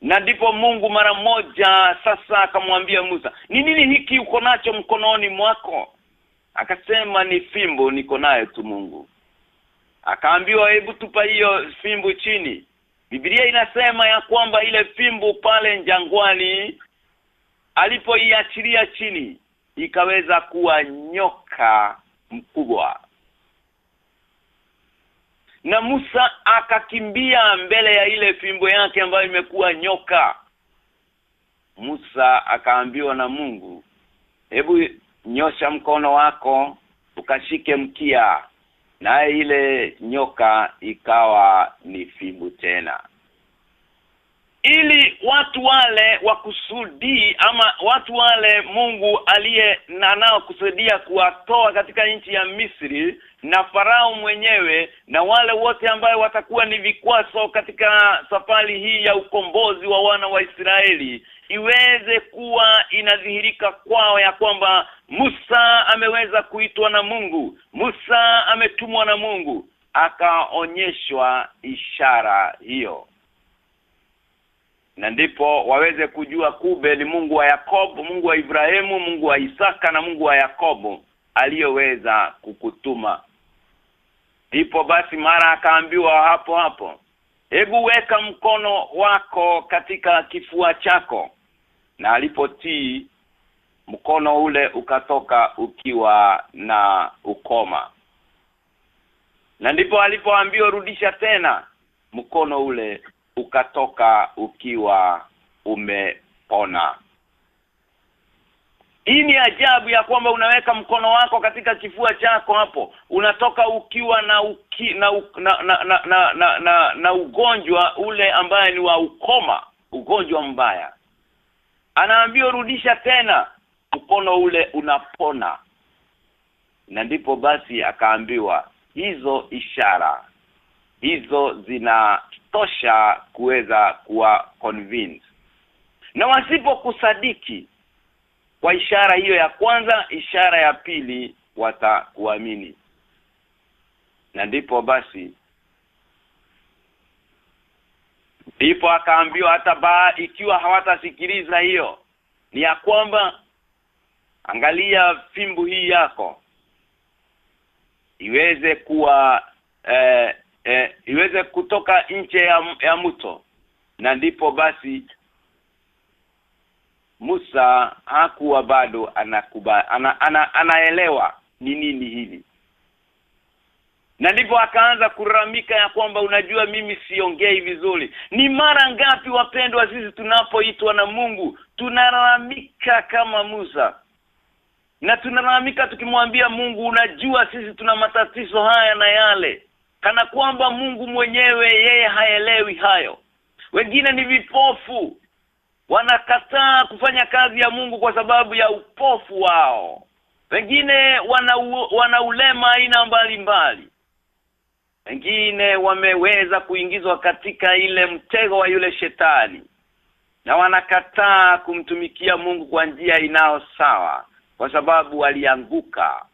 Na ndipo Mungu mara moja sasa akamwambia Musa ni nini hiki uko nacho mkononi mwako? Akasema ni fimbo niko nayo tu Mungu. Akaambiwa hebu tupa hiyo fimbo chini. Biblia inasema ya kwamba ile fimbo pale jangwani alipoiachilia chini ikaweza kuwa nyoka mkubwa. Na Musa akakimbia mbele ya ile fimbo yake ambayo imekuwa nyoka. Musa akaambiwa na Mungu hebu nyosha mkono wako ukashike mkia. Naye ile nyoka ikawa ni fimbo tena ili watu wale wakusudi ama watu wale Mungu aliye na nao kusudia kuwatoa katika nchi ya Misri na farao mwenyewe na wale wote ambayo watakuwa ni vikwaso katika safari hii ya ukombozi wa wana wa Israeli iweze kuwa inadhihirika kwao ya kwamba Musa ameweza kuitwa na Mungu Musa ametumwa na Mungu akaonyeshwa ishara hiyo na ndipo waweze kujua kube ni Mungu wa Yakobo, Mungu wa Ibrahimu, Mungu wa Isaka na Mungu wa Yakobo aliyoweza kukutuma. Ndipo basi mara akaambiwa hapo hapo, hebu weka mkono wako katika kifua chako. Na alipotii mkono ule ukatoka ukiwa na ukoma. Na ndipo alipoambiwa rudisha tena mkono ule ukatoka ukiwa umepona. Hii ni ajabu ya kwamba unaweka mkono wako katika kifua chako hapo. Unatoka ukiwa na uki, na, na, na, na, na, na, na na ugonjwa ule ambaye ni wa ukoma ugonjwa mbaya. Anaambia rudisha tena mkono ule unapona. Na ndipo basi akaambiwa hizo ishara hizo zinatosha kuweza kuwa convince na wasipokusadiki kwa ishara hiyo ya kwanza ishara ya pili watakuamini. Na ndipo basi ndipo akaambiwa hata baa ikiwa hawatasikiliza hiyo ni ya kwamba angalia fimbu hii yako. Iweze kuwa eh, eh, iweze kutoka nje ya, ya mto. Na ndipo basi Musa hakuwa bado anakuba ana, ana, anaelewa ni nini hili. Na ndipo akaanza kuramika ya kwamba unajua mimi siongei vizuri. Ni mara ngapi wapendwa sisi tunapoitwa na Mungu tunalalamika kama Musa? Na tunalalamika tukimwambia Mungu unajua sisi tuna matatizo haya na yale kana kwamba Mungu mwenyewe yeye haelewi hayo. Wengine ni vipofu wanakataa kufanya kazi ya Mungu kwa sababu ya upofu wao. Wengine wana wana ulema aina mbalimbali. Wengine wameweza kuingizwa katika ile mtego wa yule shetani na wanakataa kumtumikia Mungu kwa njia inao sawa kwa sababu walianguka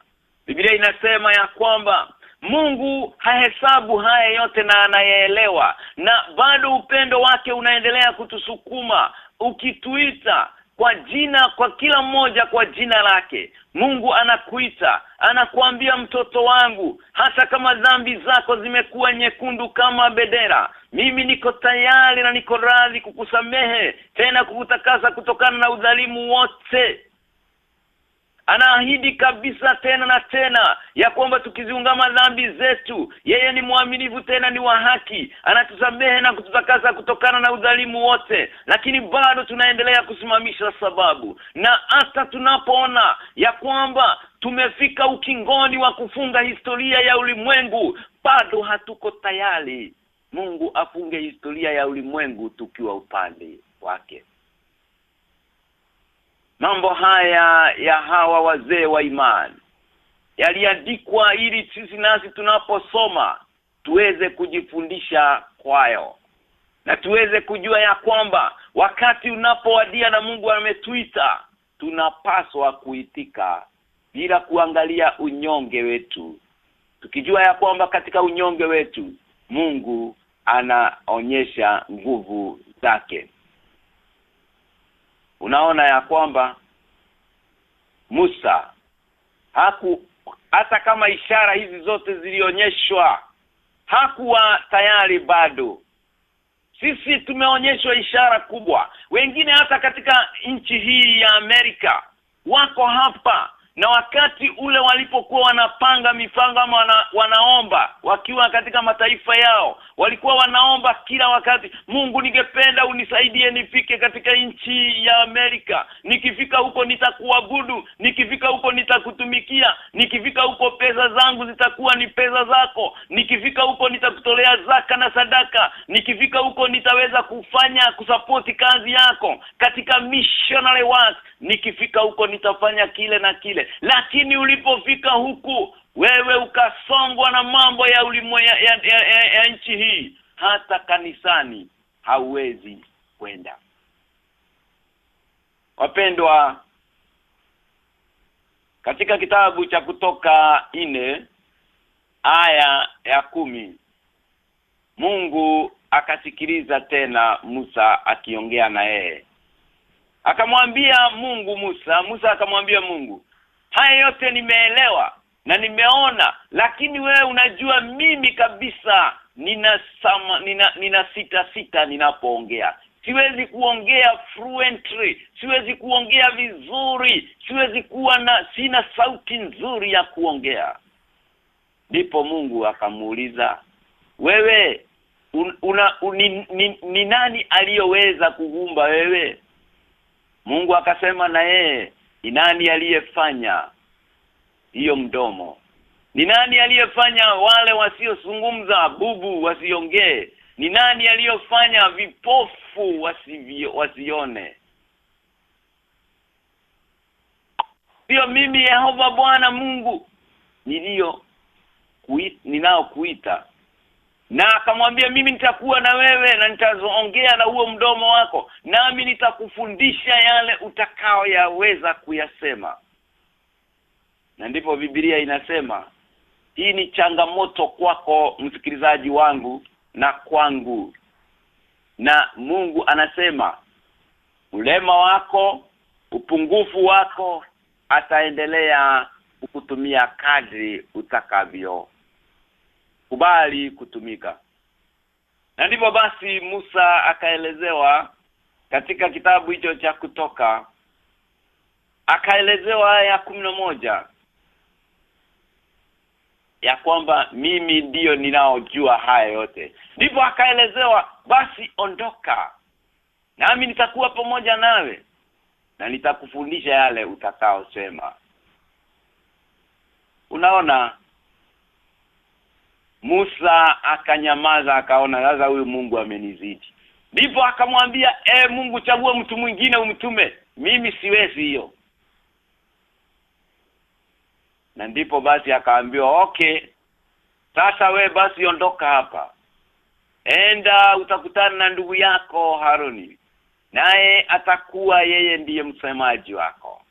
Biblia inasema ya kwamba Mungu hahesabu haya yote na anayeelewa na bado upendo wake unaendelea kutusukuma ukituita kwa jina kwa kila mmoja kwa jina lake. Mungu anakuita anakuambia mtoto wangu hata kama dhambi zako zimekuwa nyekundu kama bedera mimi niko tayari na niko radhi kukusamehe tena kukutakasa kutokana na udhalimu wote anaahidi kabisa tena na tena ya kwamba tukiziungama dhambi zetu yeye ni mwaminifu tena ni wa haki. Anatusamehe na kututakasa kutokana na udhalimu wote lakini bado tunaendelea kusimamisha sababu. Na hata tunapoona ya kwamba tumefika ukingoni wa kufunga historia ya ulimwengu bado hatuko tayari. Mungu afunge historia ya ulimwengu tukiwa upande wake mambo haya ya hawa wazee wa imani yaliandikwa ili sisi nasi tunaposoma tuweze kujifundisha kwayo na tuweze kujua ya kwamba wakati unapowadia na Mungu ametuita tunapaswa kuitika bila kuangalia unyonge wetu. Tukijua ya kwamba katika unyonge wetu Mungu anaonyesha nguvu zake unaona ya kwamba Musa haku hata kama ishara hizi zote zilionyeshwa hakuwa tayari bado. Sisi tumeonyeshwa ishara kubwa. Wengine hata katika nchi hii ya Amerika wako hapa na wakati ule walipokuwa wanapanga mipango ama wana, wanaomba wakiwa katika mataifa yao walikuwa wanaomba kila wakati Mungu ningependa unisaidie nifike katika nchi ya Amerika. Nikifika huko nitakuabudu nikifika huko nitakutumikia nikifika huko pesa zangu zitakuwa ni pesa zako nikifika huko nitakutolea zaka na sadaka nikifika huko nitaweza kufanya kusapoti kazi yako katika missionary work nikifika huko nitafanya kile na kile. Lakini ulipofika huku wewe ukasongwa na mambo ya ulimwe ya, ya, ya, ya, ya nchi hii. Hata kanisani hauwezi kwenda. Wapendwa katika kitabu cha kutoka ine aya ya kumi Mungu akasikiliza tena Musa akiongea na yeye akamwambia Mungu Musa Musa akamwambia Mungu haya yote nimeelewa na nimeona lakini wewe unajua mimi kabisa nina sama, nina, nina sita sita ninapoongea. Siwezi kuongea fluently siwezi kuongea vizuri siwezi kuwa na sina sauti nzuri ya kuongea. Ndipo Mungu akamuuliza wewe un, una un, ni, ni, ni nani aliyoweza kuumba wewe Mungu akasema na yeye ni nani aliyefanya hiyo mdomo? Ni nani aliyefanya wale wasiozungumza bubu wasiongee? Ni nani aliyofanya vipofu wasione? Sio mimi Yehova Bwana Mungu nilio ninao kuita na akamwambia mimi nitakuwa na wewe na nitazoongea na huo mdomo wako nami nitakufundisha yale utakao yaweza kuyasema. Na ndipo Biblia inasema hii ni changamoto kwako msikilizaji wangu na kwangu. Na Mungu anasema ulema wako upungufu wako ataendelea kukutumia kadri utakavyo kubali kutumika. Na ndipo basi Musa akaelezewa katika kitabu hicho cha kutoka akaelezewa ya moja ya kwamba mimi ndiyo ninaojua haya yote. Ndipo akaelezewa basi ondoka nami nitakuwa pamoja nawe na nitakufundisha yale utakaosema unaona Musa akanyamaza akaona sasa huyu Mungu amenizidi. Ndipo akamwambia e Mungu chagua mtu mwingine umtume. Mimi siwezi hiyo. Na ndipo basi akaambiwa okay sasa we basi ondoka hapa. Enda utakutana na ndugu yako Haruni. Naye atakuwa yeye ndiye msemaji wako.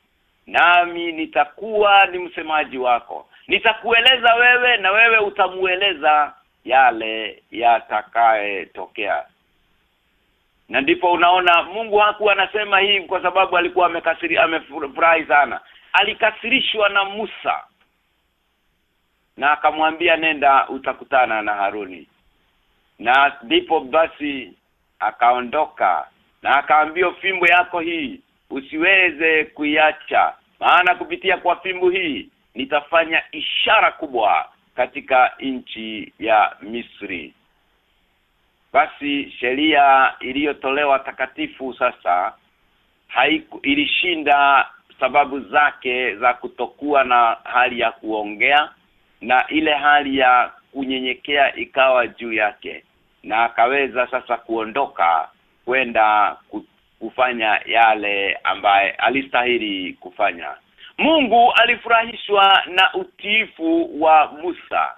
Nami nitakuwa ni msemaji wako nitakueleza wewe na wewe utamueleza yale yatakaye tokea na ndipo unaona Mungu haku anasema hii kwa sababu alikuwa amekasiri amefurahi sana. Alikasirishwa na Musa. Na akamwambia nenda utakutana na Haruni. Na ndipo basi akaondoka na akaambia fimbo yako hii usiweze kuiacha. Maana kupitia kwa fimbo hii nitafanya ishara kubwa katika nchi ya Misri. Basi sheria iliyotolewa takatifu sasa haiku ilishinda sababu zake za kutokuwa na hali ya kuongea na ile hali ya kunyenyekea ikawa juu yake na akaweza sasa kuondoka kwenda kufanya yale ambaye alistahili kufanya Mungu alifurahishwa na utiifu wa Musa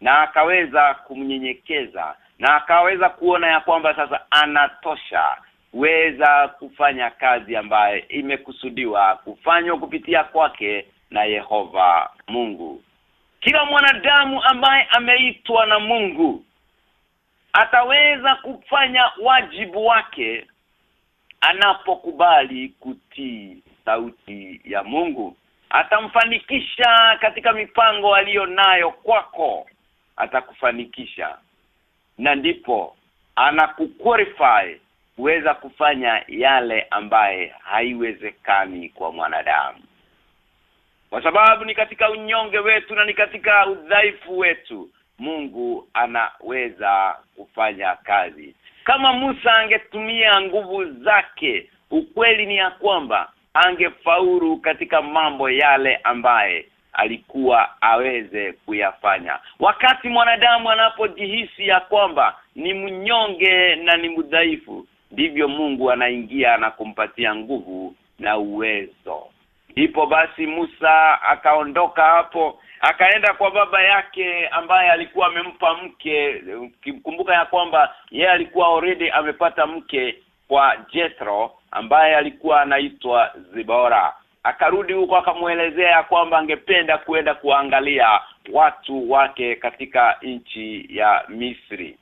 na akaweza kumnyenyekeza na akaweza kuona ya kwamba sasa anatosha weza kufanya kazi ambaye imekusudiwa kufanywa kupitia kwake na Yehova Mungu. Kila mwanadamu ambaye ameitwa na Mungu ataweza kufanya wajibu wake anapokubali kutii sauti ya Mungu atamfanikisha katika mipango aliyonayo kwako. Atakufanikisha. Na ndipo anakuqualify kuweza kufanya yale ambaye haiwezekani kwa mwanadamu. Kwa sababu ni katika unyonge wetu na ni katika udhaifu wetu Mungu anaweza kufanya kazi. Kama Musa angetumia nguvu zake ukweli ni ya kwamba angefaulu katika mambo yale ambaye alikuwa aweze kuyafanya. Wakati mwanadamu anapojihisi ya kwamba ni mnyonge na ni mdhaifu ndivyo Mungu anaingia na kumpatia nguvu na uwezo. Ipo basi Musa akaondoka hapo akaenda kwa baba yake ambaye alikuwa amempa mke. Kumbuka ya kwamba yeye alikuwa already amepata mke kwa Jethro ambaye alikuwa anaitwa Zibora. Akarudi huko akamuelezea kwamba angependa kuenda kuangalia watu wake katika nchi ya Misri.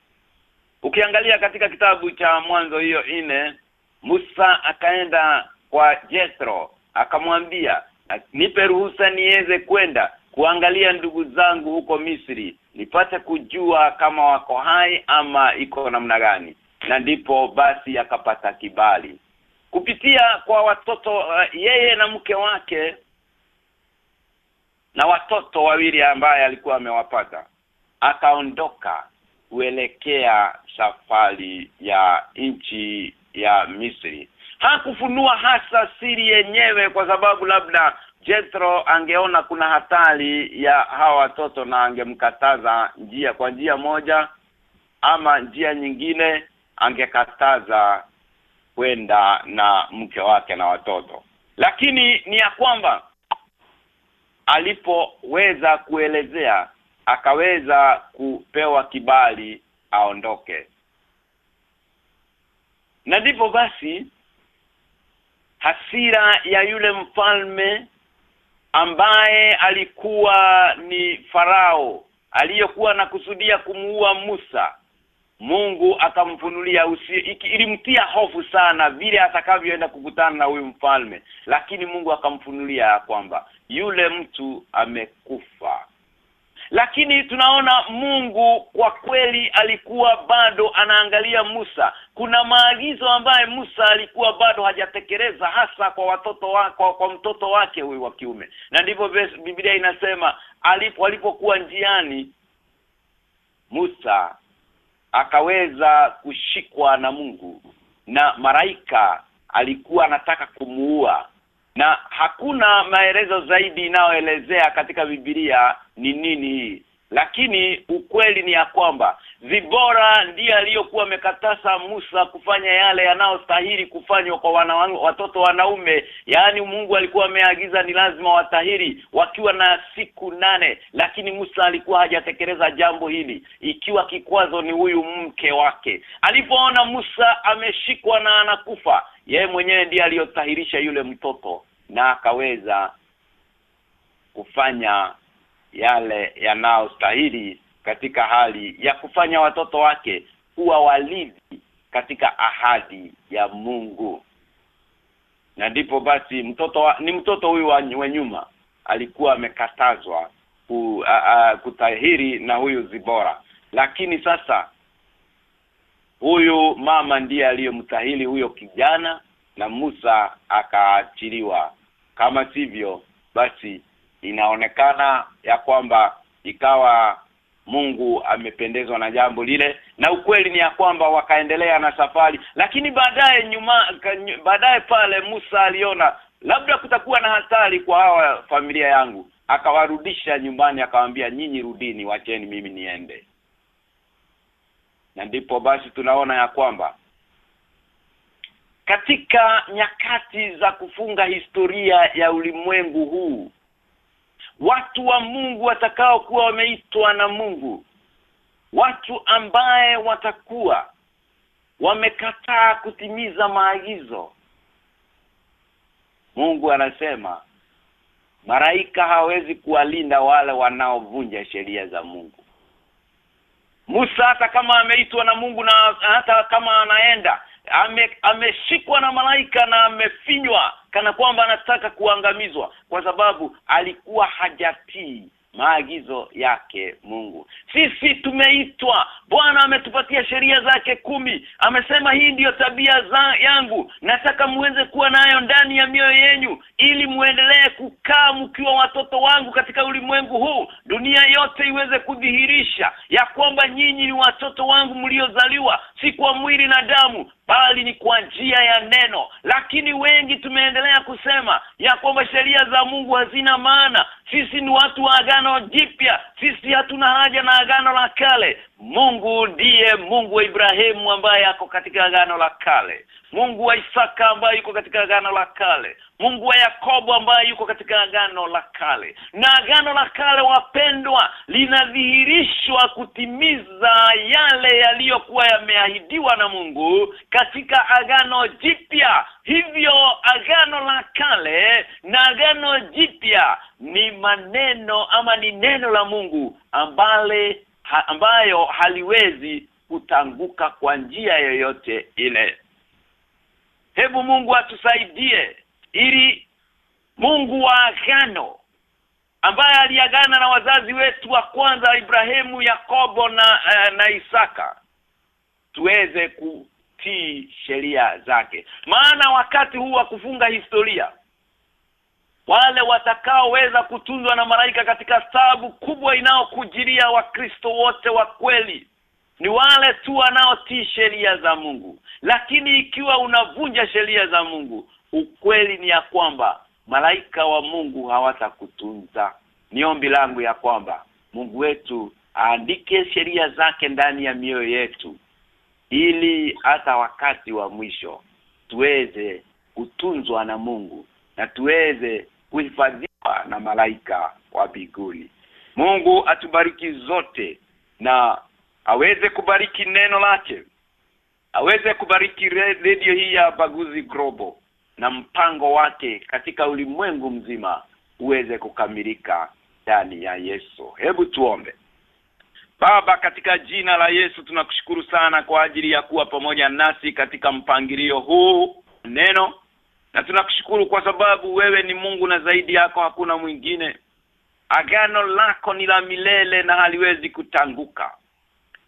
Ukiangalia katika kitabu cha mwanzo hiyo ine Musa akaenda kwa Jethro akamwambia nipe ruhusa niweze kwenda kuangalia ndugu zangu huko Misri nipate kujua kama wako hai ama iko namna gani na ndipo basi akapata kibali. Kupitia kwa watoto uh, yeye na mke wake na watoto wawili ambaye alikuwa amewapata akaondoka kuelekea safari ya nchi ya Misri. Hakufunua hasa siri yenyewe kwa sababu labda Jethro angeona kuna hatari ya hawa watoto na angemkataza njia kwa njia moja ama njia nyingine angekataza kwenda na mke wake na watoto. Lakini ni ya kwamba alipoweza kuelezea akaweza kupewa kibali aondoke. Na ndipo basi hasira ya yule mfalme ambaye alikuwa ni farao aliyokuwa na kusudia kumuua Musa Mungu akamfunulia ilimtia hofu sana vile atakavyoenda kukutana na huyu mfalme. Lakini Mungu akamfunulia kwamba yule mtu amekufa. Lakini tunaona Mungu kwa kweli alikuwa bado anaangalia Musa. Kuna maagizo ambaye Musa alikuwa bado hajatekeleza hasa kwa watoto wake kwa, kwa mtoto wake huyu wa kiume. Na ndivyo Biblia inasema alipo alipokuwa njiani Musa akaweza kushikwa na Mungu. Na maraika alikuwa anataka kumuua. Na hakuna maelezo zaidi inayoelezea katika Biblia ni nini hii. Lakini ukweli ni ya kwamba Zibora ndiye aliyokuwa amekatasa Musa kufanya yale yanayostahili kufanywa kwa wana, watoto wanaume. Yaani Mungu alikuwa ameagiza ni lazima watahiri wakiwa na siku nane lakini Musa alikuwa hajatekeleza jambo hili ikiwa kikwazo ni huyu mke wake. Alipoona Musa ameshikwa na anakufa yeye mwenyewe ndiye aliyotahirisha yule mtoto na akaweza kufanya yale yanayostahili katika hali ya kufanya watoto wake kuwa walizi katika ahadi ya Mungu. Na ndipo basi mtoto wa, ni mtoto huyu wa, nyuma alikuwa amekatazwa ku, kutahiri na huyu Zibora. Lakini sasa huyu mama ndiye aliyomtahili huyo kijana na Musa akaachiliwa. Kama sivyo basi inaonekana ya kwamba ikawa Mungu amependezwa na jambo lile na ukweli ni ya kwamba wakaendelea na safari. Lakini baadaye nyuma baadaye pale Musa aliona labda kutakuwa na hatari kwa hawa familia yangu. Akawarudisha nyumbani akawaambia nyinyi rudini wacheni mimi niende. Na ndipo basi tunaona ya kwamba katika nyakati za kufunga historia ya ulimwengu huu watu wa Mungu watakao kuwa wameitwa na Mungu watu ambaye watakuwa wamekataa kutimiza maagizo Mungu anasema Maraika hawezi kuwalinda wale wanaovunja sheria za Mungu. Musa hata kama ameitwa na Mungu na hata kama anaenda ame, ameshikwa na malaika na amefinywa kana kwamba anataka kuangamizwa kwa sababu alikuwa hajatii maagizo yake Mungu. Sisi tumeitwa, Bwana ametupatia sheria zake kumi. Amesema hii ndiyo tabia za yangu. Nataka muweze kuwa nayo ndani ya mioyo yenu ili muendelee kukaa mkiwa watoto wangu katika ulimwengu huu. Dunia yote iweze kudhihirisha ya kwamba nyinyi ni watoto wangu mliozaliwa si kwa mwili na damu bali ni kwa njia ya neno lakini wengi tumeendelea kusema ya kwamba sheria za Mungu hazina maana sisi ni watu wa agano jipya. Sisi hatuna haja na agano la kale. Mungu ndiye Mungu wa Ibrahimu ambaye ako katika agano la kale. Mungu wa Isaka ambaye yuko katika agano la kale Mungu wa Yakobo ambaye yuko katika agano la kale. Na agano la kale wapendwa linadhihirishwa kutimiza yale yaliyokuwa yameahidiwa na Mungu katika agano jipya. Hivyo agano la kale na agano jipya ni maneno ama ni neno la Mungu ambale ha, ambayo haliwezi kutanguka kwa njia yoyote ile. Hebu Mungu atusaidie ili Mungu wa agano ambaye aliagana na wazazi wetu wa kwanza Ibrahimu, Yakobo na uh, na Isaka tuweze kutii sheria zake. Maana wakati huu wa kufunga historia wale watakaoweza kutunzwa na malaika katika sababu kubwa inayokujiria wakristo wote wa kweli ni wale tu wanaotii sheria za Mungu. Lakini ikiwa unavunja sheria za Mungu ukweli ni ya kwamba malaika wa Mungu hawatakutunza. Ni ombi langu ya kwamba Mungu wetu aandike sheria zake ndani ya mioyo yetu ili hata wakati wa mwisho tuweze kutunzwa na Mungu na tuweze kuhifadhiwa na malaika wa biguli Mungu atubariki zote na aweze kubariki neno lake aweze kubariki redio hii ya Baguzi grobo na mpango wake katika ulimwengu mzima uweze kukamilika ndani ya Yesu. Hebu tuombe. Baba katika jina la Yesu tunakushukuru sana kwa ajili ya kuwa pamoja nasi katika mpangilio huu neno na tunakushukuru kwa sababu wewe ni Mungu na zaidi yako hakuna mwingine. Agano lako ni la milele na haliwezi kutanguka.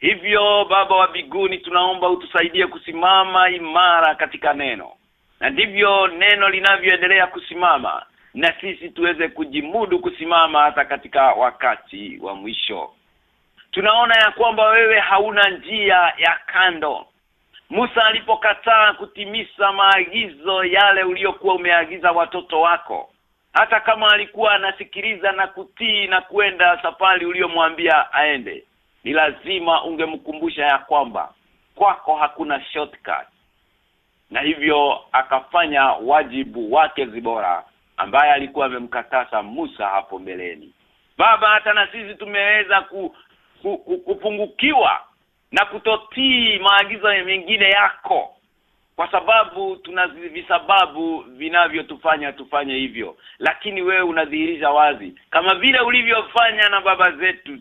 Hivyo baba wa biguni tunaomba utusaidie kusimama imara katika neno. Na ndivyo neno linavyoendelea kusimama na sisi tuweze kujimudu kusimama hata katika wakati wa mwisho. Tunaona ya kwamba wewe hauna njia ya kando. Musa alipokataa kutimisa maagizo yale uliyokuwa umeagiza watoto wako hata kama alikuwa anasikiliza na kutii na kwenda safari uliyomwambia aende ni lazima ungemkumbusha ya kwamba kwako hakuna shortcut. Na hivyo akafanya wajibu wake zibora ambaye alikuwa amemkatasa Musa hapo mbeleni. Baba hata na sisi tumeweza ku, ku, ku, kupungukiwa na kutotii maagizo mengine yako kwa sababu tuna visababu vinavyotufanya tufanye hivyo. Lakini wewe unadhihirisha wazi kama vile ulivyofanya na baba zetu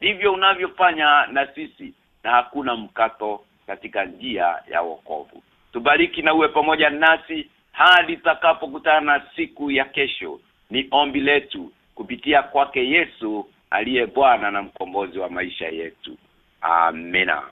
ndivyo unavyofanya na sisi na hakuna mkato katika njia ya wokovu. Tubariki na uwe pamoja nasi hadi tutakapokutana na siku ya kesho. Ni ombi letu kupitia kwake Yesu aliye Bwana na mkombozi wa maisha yetu. Amina